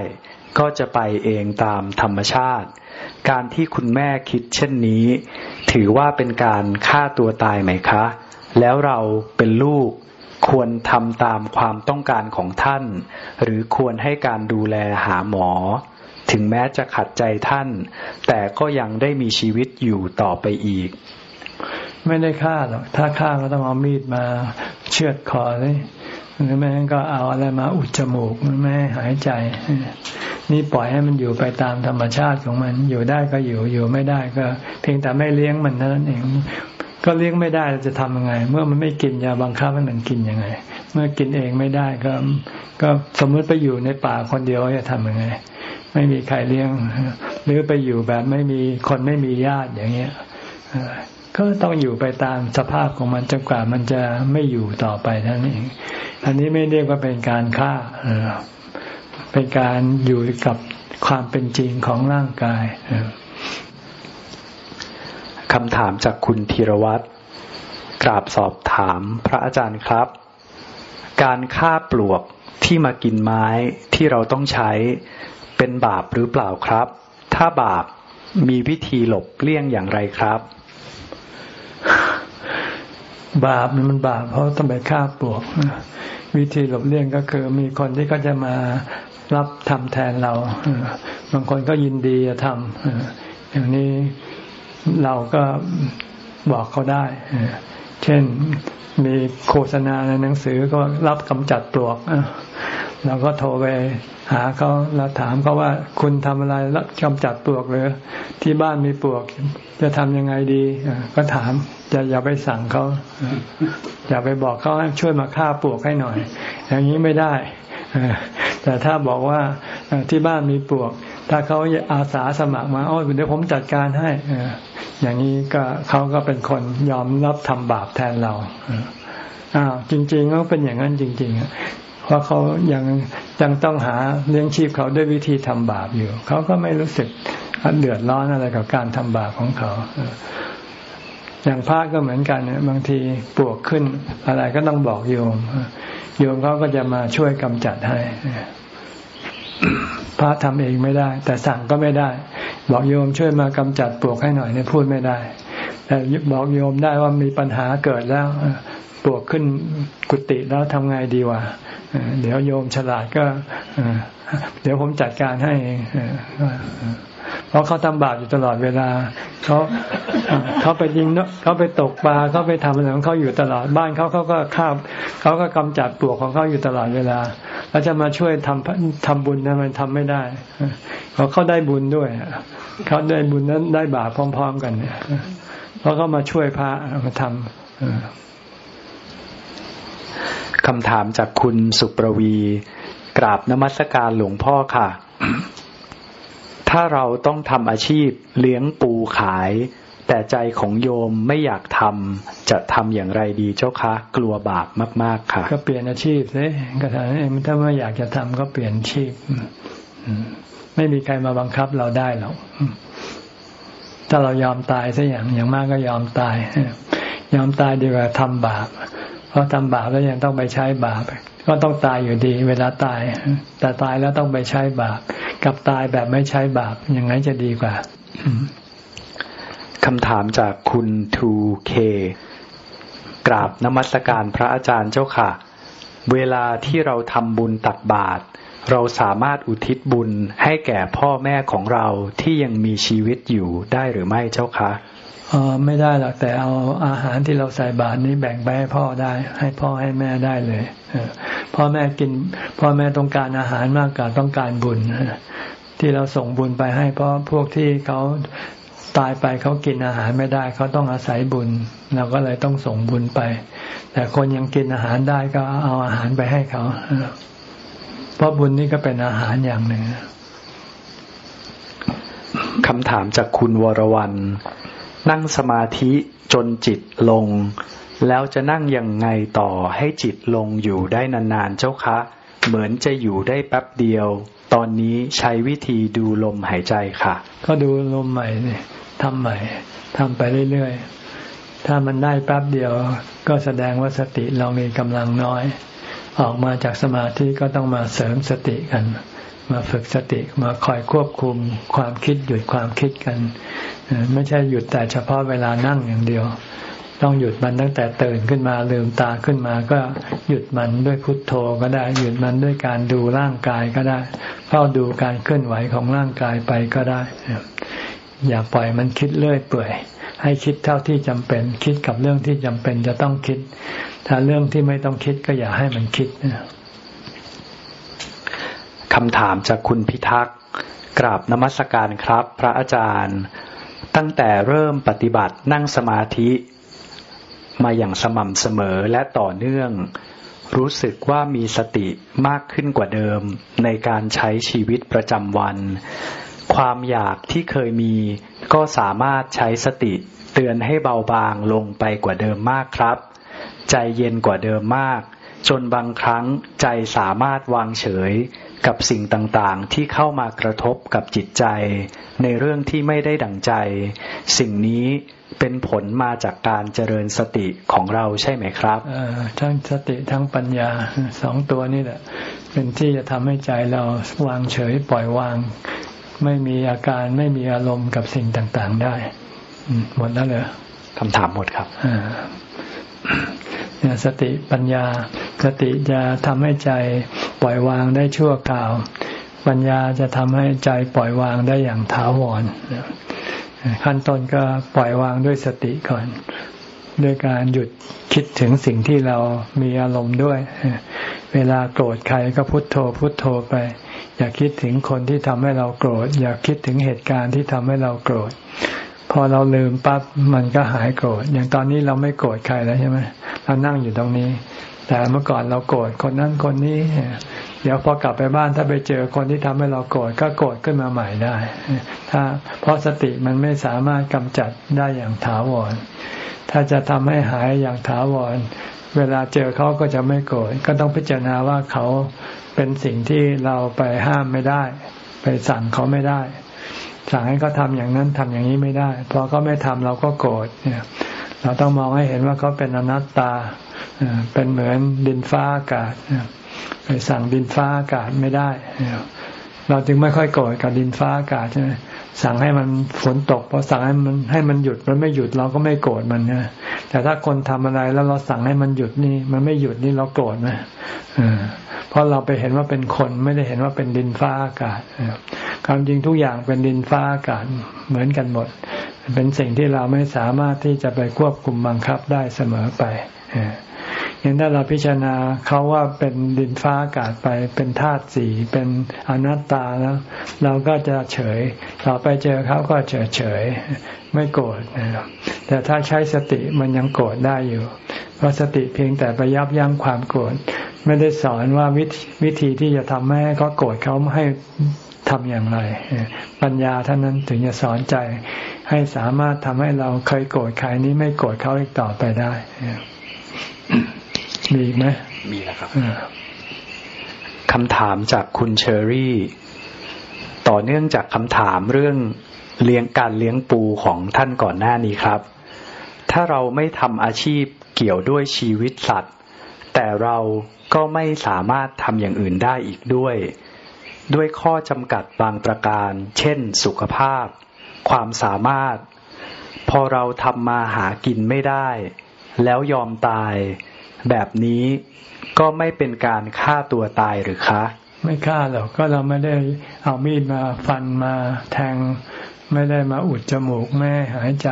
ก็จะไปเองตามธรรมชาติ การที่คุณแม่คิดเช่นนี้ ถือว่าเป็นการฆ่าตัวตายไหมคะ แล้วเราเป็นลูกควรทำตามความต้องการของท่าน หรือควรให้การดูแลหาหมอ ถึงแม้จะขัดใจท่าน แต่ก็ยังได้มีชีวิตอยู่ต่อไปอีก ไม่ได้ฆ่าหรอก ถ้าฆ่าก็ต้องเอามีดมาเชือดคอเลยหรือไม่งั้นก็เอาอะไรมาอุดจมูกมันไม่ให้หายใจ นี่ปล่อยให้มันอยู่ไปตามธรรมชาติของมัน อยู่ได้ก็อยู่อยู่ไม่ได้ก็ เพียงแต่ไม่เลี้ยงมันเท่านั้นเองก็เลี้ยงไม่ได้จะทำยังไง เมื่อมันไม่กินยาบังคับให้มันกินยังไง เมื่อกินเองไม่ได้ก็ ก็สมมติไปอยู่ในป่าคนเดียวจะทำยังไง ไม่มีใครเลี้ยง หรือไปอยู่แบบไม่มีคนไม่มีญาติอย่างเงี้ยก็ต้องอยู่ไปตามสภาพของมันจนกว่ามันจะไม่อยู่ต่อไปนั่นเองอันนี้ไม่เรียกว่าเป็นการฆ่าเป็นการอยู่กับความเป็นจริงของร่างกายคำถามจากคุณธีรวัตรกราบสอบถามพระอาจารย์ครับ การฆ่าปลวกที่มากินไม้ที่เราต้องใช้ เป็นบาปหรือเปล่าครับ ถ้าบาปมีวิธีหลบเลี่ยงอย่างไรครับ บาปมันบาปเพราะต้องไปฆ่าปลวกวิธีหลบเลี่ยงก็คือ มีคนที่ก็จะมารับทำแทนเราบางคนก็ยินดีจะทำอย่างนี้เราก็บอกเขาได้เช่นมีโฆษณาในหนังสือก็รับกำจัดปลวก เราก็โทรไปหาเขาแล้วถามเขาว่าคุณทำอะไรรับกำจัดปลวกหรือที่บ้านมีปลวก จะทำยังไงดีก็ถามจะอย่าไปสั่งเขาอย่าไปบอกเขาให้ช่วยมาฆ่าปลวกให้หน่อย อย่างนี้ไม่ได้แต่ถ้าบอกว่าที่บ้านมีปลวก ถ้าเขาอาสาสมัครมาอ๋อเดี๋ยวผมจัดการให้อย่างนี้ก็เขาก็เป็นคนยอมรับทำบาปแทนเราอ้าวจริงๆก็เป็นอย่างนั้นจริง ๆ ราะเขายังยังต้องหาเลี้ยงชีพเขาด้วยวิธีทำบาปอยู่ เขาก็ไม่รู้สึกเดือดร้อนอะไรกับการทำบาปของเขาอย่างพระก็เหมือนกันเนี่ยบางทีปวกขึ้นอะไรก็ต้องบอกโยม โยมเขาก็จะมาช่วยกำจัดให้พระทำเองไม่ได้ แต่สั่งก็ไม่ได้ บอกโยมช่วยมากำจัดปลวกให้หน่อยเนี่ยพูดไม่ได้ แต่บอกโยมได้ว่ามีปัญหาเกิดแล้วปลวกขึ้นกุฏิแล้วทำไงดีวะ เดี๋ยวโยมฉลาดก็เดี๋ยวผมจัดการให้เองเพราะเขาทำบาปอยู่ตลอดเวลาเขาเขาไปยิงเขาไปตกปลาเขาไปทำอะไรของเขาอยู่ตลอดบ้านเขาเขาก็ข้าเขาก็กำจัดปลวกของเขาอยู่ตลอดเวลา แล้วจะมาช่วยทำทำบุญทำไมทำไม่ได้เขาเขาได้บุญด้วยเขาได้บุญนั้นได้บาปพร้อม ๆ กันเนี่ยเพราะเขามาช่วยพระมาทำ คำถามจากคุณสุประวี กราบนมัสการหลวงพ่อค่ะ ถ้าเราต้องทำอาชีพเลี้ยงปูขาย แต่ใจของโยมไม่อยากทำจะทำอย่างไรดีเจ้าคะ กลัวบาปมาก ๆ ค่ะ ก็เปลี่ยนอาชีพเลยก็ถ้าถ้าไม่อยากจะทำก็เปลี่ยนอาชีพไม่มีใครมาบังคับเราได้หรอกถ้าเรายอมตายสัอย่างอย่างมากก็ยอมตายยอมตายดีกว่าทำบาป เพราะทำบาปแล้วยังต้องไปใช้บาป ก็ต้องตายอยู่ดี เวลาตาย แต่ตายแล้วต้องไปใช้บาป กับตายแบบไม่ใช้บาปยังไงจะดีกว่าคำถามจากคุณทูเคกราบนมัสการพระอาจารย์เจ้าค่ะ เวลาที่เราทำบุญตักบาตรเราสามารถอุทิศบุญให้แก่พ่อแม่ของเราที่ยังมีชีวิตอยู่ได้หรือไม่เจ้าคะ อ๋อไม่ได้หรอกแต่เอาอาหารที่เราใส่บาตรนี้แบ่งไปให้พ่อได้ ให้พ่อให้แม่ได้เลยพ่อแม่กิน พ่อแม่ต้องการอาหารมากกว่าต้องการบุญที่เราส่งบุญไปให้ เพราะพวกที่เขาตายไปเขากินอาหารไม่ได้เขาต้องอาศัยบุญ เราก็เลยต้องส่งบุญไป แต่คนยังกินอาหารได้ก็เอาอาหารไปให้เขาเพราะบุญนี่ก็เป็นอาหารอย่างหนึ่งคำถามจากคุณวรวรรณ นั่งสมาธิจนจิตลง แล้วจะนั่งยังไงต่อให้จิตลงอยู่ได้นานๆเจ้าคะ เหมือนจะอยู่ได้แป๊บเดียว ตอนนี้ใช้วิธีดูลมหายใจค่ะ ก็ดูลมใหม่เนี่ยทำใหม่ทำไปเรื่อยๆ ถ้ามันได้แป๊บเดียว ก็แสดงว่าสติเรามีกำลังน้อย ออกมาจากสมาธิก็ต้องมาเสริมสติกัน มาฝึกสติมาคอยควบคุมความคิดหยุดความคิดกัน ไม่ใช่หยุดแต่เฉพาะเวลานั่งอย่างเดียว ต้องหยุดมันตั้งแต่ตื่นขึ้นมาลืมตาขึ้นมาก็หยุดมันด้วยพุทโธก็ได้ หยุดมันด้วยการดูร่างกายก็ได้ เฝ้าดูการเคลื่อนไหวของร่างกายไปก็ได้ อย่าปล่อยมันคิดเลื่อยเปื่อยให้คิดเท่าที่จำเป็น คิดกับเรื่องที่จำเป็นจะต้องคิด ถ้าเรื่องที่ไม่ต้องคิดก็อย่าให้มันคิดนะ คำถามจากคุณพิทักษ์กราบนมัสการครับ พระอาจารย์ ตั้งแต่เริ่มปฏิบัตินั่งสมาธิ มาอย่างสม่ำเสมอและต่อเนื่อง รู้สึกว่ามีสติมากขึ้นกว่าเดิมในการใช้ชีวิตประจำวัน ความอยากที่เคยมีก็สามารถใช้สติเตือนให้เบาบางลงไปกว่าเดิมมากครับ ใจเย็นกว่าเดิมมาก จนบางครั้งใจสามารถวางเฉย กับสิ่งต่างๆ ที่เข้ามากระทบกับจิตใจ ในเรื่องที่ไม่ได้ดั่งใจ สิ่งนี้เป็นผลมาจากการเจริญสติของเราใช่ไหมครับทั้งสติทั้งปัญญาสองตัวนี่แหละ เป็นที่จะทำให้ใจเราวางเฉยปล่อยวาง ไม่มีอาการไม่มีอารมณ์กับสิ่งต่างๆได้ หมดแล้วเหรอคำถามหมดครับเนี่ย สติปัญญา สติจะทำให้ใจปล่อยวางได้ชั่วคราว ปัญญาจะทำให้ใจปล่อยวางได้อย่างถาวรขั้นต้นก็ปล่อยวางด้วยสติก่อนด้วยการหยุดคิดถึงสิ่งที่เรามีอารมณ์ด้วย เวลาโกรธใครก็พุโทโธ พุโทโธไป อย่าคิดถึงคนที่ทำให้เราโกรธ อย่าคิดถึงเหตุการณ์ที่ทำให้เราโกรธ พอเราลืมปั๊บมันก็หายโกรธอย่างตอนนี้เราไม่โกรธใครแล้วใช่ไหมเรานั่งอยู่ตรงนี้ แต่เมื่อก่อนเราโกรธคนนั้นคนนี้เดี๋ยวพอกลับไปบ้านถ้าไปเจอคนที่ทำให้เราโกรธก็โกรธขึ้นมาใหม่ได้ ถ้าเพราะสติมันไม่สามารถกำจัดได้อย่างถาวร ถ้าจะทำให้หายอย่างถาวร เวลาเจอเขาก็จะไม่โกรธก็ต้องพิจารณาว่าเขาเป็นสิ่งที่เราไปห้ามไม่ได้ ไปสั่งเขาไม่ได้ สั่งให้เขาทาอย่างนั้นทำอย่างนี้ไม่ได้ พอเขาไม่ทำเราก็โกรธเนี่ยเราต้องมองให้เห็นว่าเขาเป็นอนัตตาเป็นเหมือนดินฟ้าอากาศไปสั่งดินฟ้าอากาศไม่ได้ เราจึงไม่ค่อยโกรธกับดินฟ้าอากาศใช่ไหมสั่งให้มันฝนตกพอสั่งให้มันให้มันหยุดมันไม่หยุดเราก็ไม่โกรธมันนะแต่ถ้าคนทำอะไรแล้วเราสั่งให้มันหยุดนี่ มันไม่หยุดนี่เราโกรธไหม เพราะเราไปเห็นว่าเป็นคนไม่ได้เห็นว่าเป็นดินฟ้าอากาศความจริงทุกอย่างเป็นดินฟ้าอากาศเหมือนกันหมด เป็นสิ่งที่เราไม่สามารถที่จะไปควบคุมบังคับได้เสมอไป อย่างถ้าเราพิจารณาเขาว่าเป็นดินฟ้าอากาศไปเป็นธาตุสีเป็นอนัตตาแล้ว เราก็จะเฉย ต่อไปเจอเขาก็เฉยเฉยไม่โกรธแต่ถ้าใช้สติมันยังโกรธได้อยู่ เพราะสติเพียงแต่ไปยับยั้งความโกรธไม่ได้สอนว่าวิวธีที่จะทำให้เขาโกรธเขาให้ทำอย่างไร ปัญญาท่านนั้นถึงจะสอนใจ ให้สามารถทำให้เราเคยโกรธใครนี้ไม่โกรธเขาอีกต่อไปได้ มีไหมมีแล้วครับคำถามจากคุณเชอรี่ ต่อเนื่องจากคำถามเรื่องเลี้ยงการเลี้ยงปูของท่านก่อนหน้านี้ครับ ถ้าเราไม่ทำอาชีพเกี่ยวด้วยชีวิตสัตว์ แต่เราก็ไม่สามารถทำอย่างอื่นได้อีกด้วย ด้วยข้อจำกัดบางประการ เช่น สุขภาพ ความสามารถ พอเราทำมาหากินไม่ได้ แล้วยอมตาย แบบนี้ก็ไม่เป็นการฆ่าตัวตายหรือคะ ไม่ฆ่าหรอกก็เราไม่ได้เอามีดมาฟันมาแทงไม่ได้มาอุดจมูกแม่หายใจ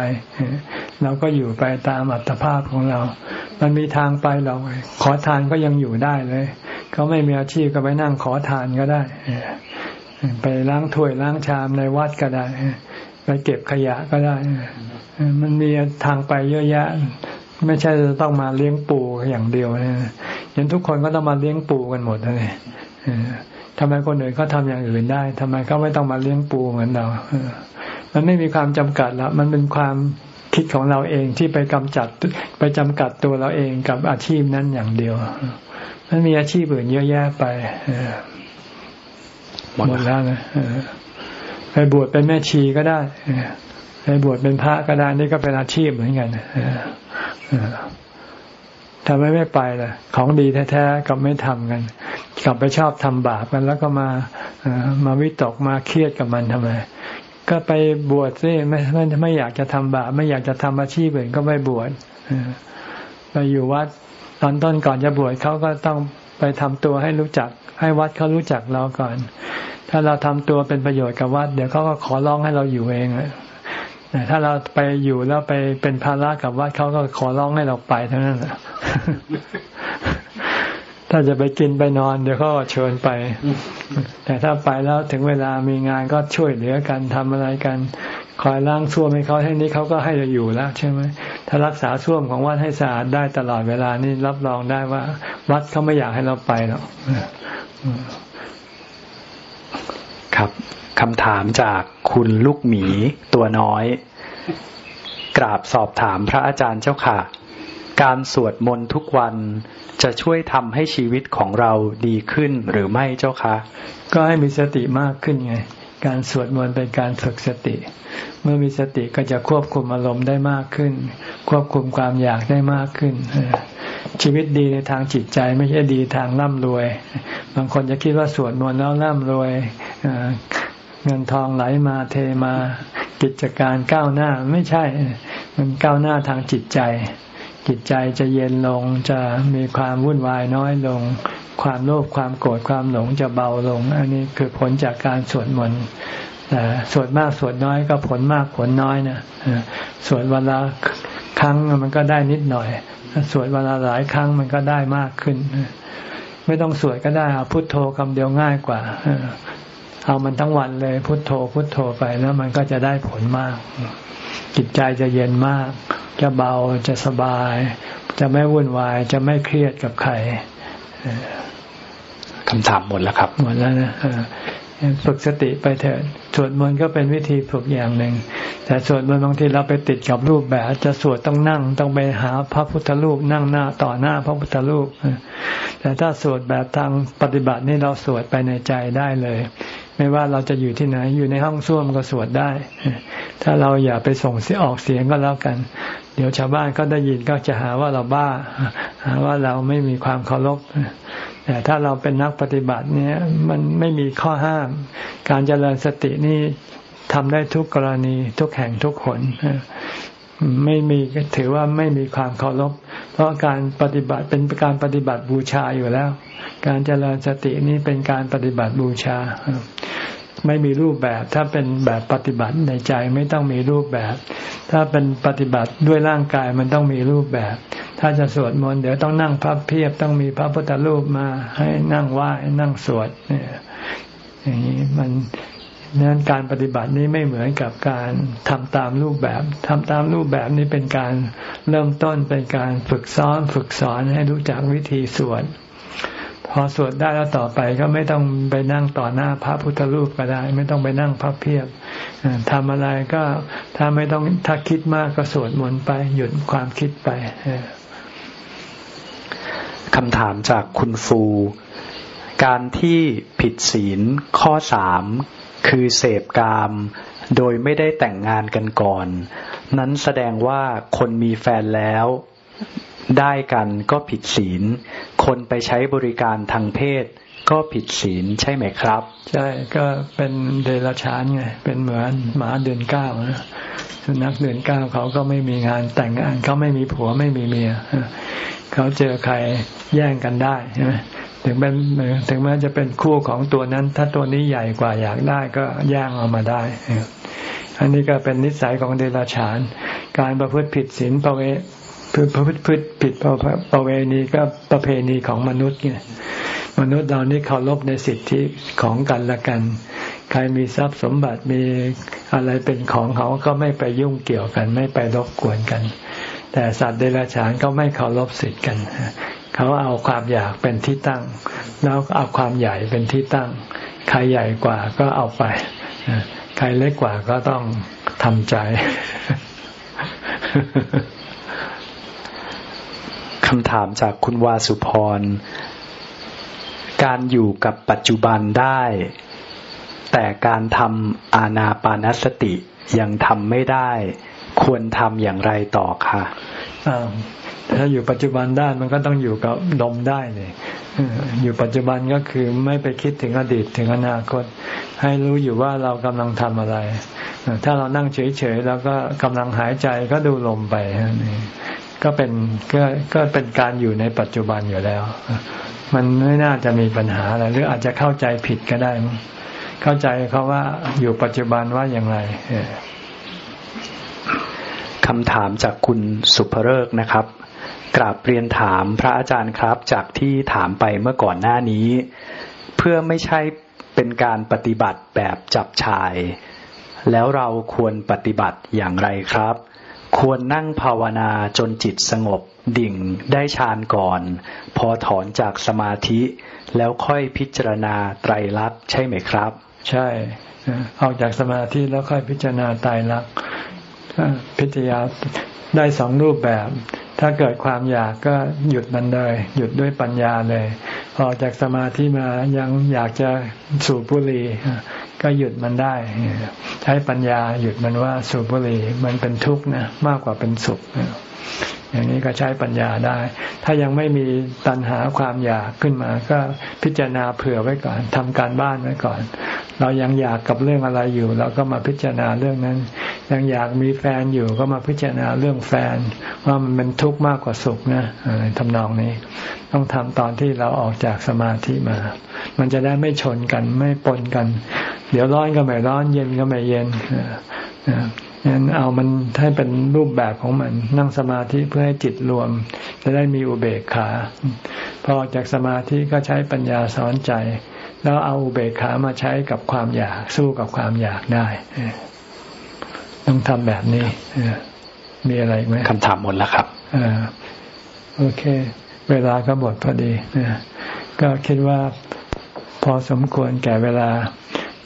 เราก็อยู่ไปตามอัตภาพของเรา มันมีทางไปเราขอทานก็ยังอยู่ได้เลย เขาไม่มีอาชีพก็ไปนั่งขอทานก็ได้ ไปล้างถ้วยล้างชามในวัดก็ได้ ไปเก็บขยะก็ได้ มันมีทางไปเยอะแยะ ไม่ใช่จะต้องมาเลี้ยงปูอย่างเดียวนะยันทุกคนก็ต้องมาเลี้ยงปูกันหมดเลยทำไมคนอื่นเขาทาอย่างอื่นได้ทำไมเขาไม่ต้องมาเลี้ยงปูเหมือนเรามันไม่มีความจำกัดละมันเป็นความคิดของเราเองที่ไปกำจัดไปจำกัดตัวเราเองกับอาชีพนั้นอย่างเดียว มันมีอาชีพอื่นเยอะแยะไปหมดแล้วนะไปบวชเป็นแม่ชีก็ได้ไปบวชเป็นพระก็ได้นี่ก็เป็นอาชีพเหมือนกัน ทำไมไม่ไปล่ะ ของดีแท้ๆกับไม่ทำกันกลับไปชอบทำบาปกัน แล้วก็มามาวิตกมาเครียดกับมันทำไม ก็ไปบวชซิไม่ไม่ไม่อยากจะทำบาปไม่อยากจะทำอาชีพอื่นก็ไปบวชไปอยู่วัดตอนต้นก่อนจะบวชเขาก็ต้องไปทำตัวให้รู้จัก ให้วัดเขารู้จักเราก่อน ถ้าเราทำตัวเป็นประโยชน์กับวัด เดี๋ยวเขาก็ขอร้องให้เราอยู่เอง แต่ถ้าเราไปอยู่แล้วไปเป็นภาระกับวัดเขาก็ขอร้องให้เราไปเท่านั้นแหละถ้าจะไปกินไปนอนเดี๋ยวเขาก็เชิญไป แต่ถ้าไปแล้วถึงเวลามีงานก็ช่วยเหลือกันทำอะไรกัน คอยล้างส้วมให้เขาให้นี้เขาก็ให้เราอยู่แล้วใช่ไหมถ้ารักษาส้วมของวัดให้สะอาดได้ตลอดเวลานี่รับรองได้ว่า วัดเขาไม่อยากให้เราไปหรอกครับ คำถามจากคุณลูกหมีตัวน้อย กราบสอบถามพระอาจารย์เจ้าค่ะ การสวดมนต์ทุกวันจะช่วยทำให้ชีวิตของเราดีขึ้นหรือไม่เจ้าคะ ก็ให้มีสติมากขึ้นไง การสวดมนต์เป็นการฝึกสติ เมื่อมีสติก็จะควบคุมอารมณ์ได้มากขึ้น ควบคุมความอยากได้มากขึ้นชีวิตดีในทางจิตใจไม่ใช่ดีทางร่ำรวย บางคนจะคิดว่าสวดมนต์แล้วร่ำรวย เงินทองไหลมาเทมากิจการก้าวหน้าไม่ใช่ มันก้าวหน้าทางจิตใจ จิตใจจะเย็นลงจะมีความวุ่นวายน้อยลง ความโลภความโกรธความหลงจะเบาลง อันนี้คือผลจากการสวดมนต์แต่สวดมากสวดน้อยก็ผลมากผลน้อยนะสวดวันละครั้งมันก็ได้นิดหน่อยสวดวันละหลายครั้งมันก็ได้มากขึ้น ไม่ต้องสวดก็ได้พุทโธคำเดียวง่ายกว่า เอามันทั้งวันเลยพุทโธพุทโธไปแล้วมันก็จะได้ผลมาก จิตใจจะเย็นมาก จะเบาจะสบาย จะไม่วุ่นวาย จะไม่เครียดกับใครคำถามหมดแล้วครับหมดแล้วนะฝึกสติไปเถิดสวดมนต์ก็เป็นวิธีฝึกอย่างหนึ่ง แต่สวดมนต์บางทีเราไปติดกับรูปแบบ จะสวดต้องนั่ง ต้องไปหาพระพุทธรูปนั่งหน้าต่อหน้าพระพุทธรูปแต่ถ้าสวดแบบทางปฏิบัตินี่เราสวดไปในใจได้เลย ไม่ว่าเราจะอยู่ที่ไหน อยู่ในห้องส้วมก็สวดได้ ถ้าเราอย่าไปส่งเสียออกเสียงก็แล้วกัน เดี๋ยวชาวบ้านก็ได้ยินก็จะหาว่าเราบ้า หาว่าเราไม่มีความเคารพแต่ถ้าเราเป็นนักปฏิบัติเนี่ย มันไม่มีข้อห้าม การเจริญสตินี่ทำได้ทุกกรณีทุกแห่งทุกคนไม่มีถือว่าไม่มีความเคารพ เพราะการปฏิบัติเป็นการปฏิบัติบูชาอยู่แล้ว การเจริญสตินี้เป็นการปฏิบัติบูชา ไม่มีรูปแบบ ถ้าเป็นแบบปฏิบัติในใจไม่ต้องมีรูปแบบ ถ้าเป็นปฏิบัติด้วยร่างกายมันต้องมีรูปแบบ ถ้าจะสวดมนต์เดี๋ยวต้องนั่งพับเพียบต้องมีพระพุทธรูปมาให้นั่งไหว้นั่งสวดเนี่ยอย่างนี้มันนั้นการปฏิบัตินี้ไม่เหมือนกับการทำตามรูปแบบทำตามรูปแบบนี้เป็นการเริ่มต้นเป็นการฝึกซ้อนฝึกสอนให้รู้จักวิธีสวด พอสวดได้แล้วต่อไปก็ไม่ต้องไปนั่งต่อหน้าพระพุทธรูปก็ได้ ไม่ต้องไปนั่งพับเพียบทำอะไรก็ถ้าไม่ต้องถ้าคิดมากก็สวดมนต์ไป หยุดความคิดไปคำถามจากคุณฟู การที่ผิดศีลข้อสามคือเสพกาม โดยไม่ได้แต่งงานกันก่อน นั้นแสดงว่าคนมีแฟนแล้ว ได้กันก็ผิดศีล คนไปใช้บริการทางเพศ ก็ผิดศีลใช่ไหมครับ ใช่ก็เป็นเดรัจฉานไงเป็นเหมือนหมาเดือนเก้านะสุนัขเดือนเก้าเขาก็ไม่มีงานแต่งงานเขาไม่มีผัวไม่มีเมียเขาเจอใครแย่งกันได้ใช่ไหมถึงเป็นถึงแม้จะเป็นคู่ของตัวนั้น ถ้าตัวนี้ใหญ่กว่าอยากได้ก็ย่างเอามาได้ อันนี้ก็เป็นนิสัยของเดรัจฉาน การประพฤติผิดศีลประเว ประพฤติผิดประเวณีก็ประเพณีของมนุษย์เนี่ยมนุษย์เรานี่เคารพในสิทธิของกันและกัน ใครมีทรัพย์สมบัติมีอะไรเป็นของเขาก็ไม่ไปยุ่งเกี่ยวกัน ไม่ไปรบกวนกัน แต่สัตว์เดรัจฉานก็ไม่เคารพสิทธิ์กัน เขาเอาความอยากเป็นที่ตั้ง แล้วเอาความใหญ่เป็นที่ตั้ง ใครใหญ่กว่าก็เอาไป ใครเล็กกว่าก็ต้องทำใจ คำถามจากคุณวาสุพร การอยู่กับปัจจุบันได้ แต่การทำอาณาปานสติยังทำไม่ได้ ควรทำอย่างไรต่อคะถ้าอยู่ปัจจุบันได้มันก็ต้องอยู่กับลมได้เลยอยู่ปัจจุบันก็คือไม่ไปคิดถึงอดีตถึงอนาคต ให้รู้อยู่ว่าเรากำลังทำอะไร ถ้าเรานั่งเฉยๆแล้วก็กำลังหายใจก็ดูลมไปนี่ ก็เป็นก็ก็เป็นการอยู่ในปัจจุบันอยู่แล้ว มันไม่น่าจะมีปัญหาอะไรหรืออาจจะเข้าใจผิดก็ได้ เข้าใจเขาว่าอยู่ปัจจุบันว่าอย่างไรคำถามจากคุณสุภเริกนะครับ กราบเรียนถามพระอาจารย์ครับ จากที่ถามไปเมื่อก่อนหน้านี้ เพื่อไม่ใช่เป็นการปฏิบัติแบบจับชาย แล้วเราควรปฏิบัติอย่างไรครับ ควรนั่งภาวนาจนจิตสงบดิ่งได้ฌานก่อน พอถอนจากสมาธิแล้วค่อยพิจารณาไตรลักษณ์ใช่ไหมครับ ใช่ออกจากสมาธิแล้วค่อยพิจารณาไตรลักษณ์พิจารณาได้สองรูปแบบ ถ้าเกิดความอยากก็หยุดมันเลย หยุดด้วยปัญญาเลย ออกจากสมาธิมายังอยากจะสูบบุหรี่ ก็หยุดมันได้ ใช้ปัญญาหยุดมันว่าสูบบุหรี่มันเป็นทุกข์นะมากกว่าเป็นสุข อย่างนี้ก็ใช้ปัญญาได้ ถ้ายังไม่มีตัณหาความอยากขึ้นมา ก็พิจารณาเผื่อไว้ก่อนทำการบ้านไว้ก่อน เรายังอยากกับเรื่องอะไรอยู่ เราก็มาพิจารณาเรื่องนั้น ยังอยากมีแฟนอยู่ก็มาพิจารณาเรื่องแฟน ว่ามันเป็นทุกข์มากกว่าสุขนะทำนองนี้ ต้องทำตอนที่เราออกจากสมาธิมา มันจะได้ไม่ชนกันไม่ปนกัน เดี๋ยวร้อนก็ไม่ร้อนเย็นก็ไม่เย็น งั้นเอามันให้เป็นรูปแบบของมันนั่งสมาธิเพื่อให้จิตรวม จะได้มีอุเบกขา พอจากสมาธิก็ใช้ปัญญาสอนใจ แล้วเอาอุเบกขามาใช้กับความอยากสู้กับความอยากได้ ต้องทำแบบนี้มีอะไรไหมคำถามหมดแล้วครับโอเค เวลาก็หมดพอดีก็คิดว่าพอสมควรแก่เวลา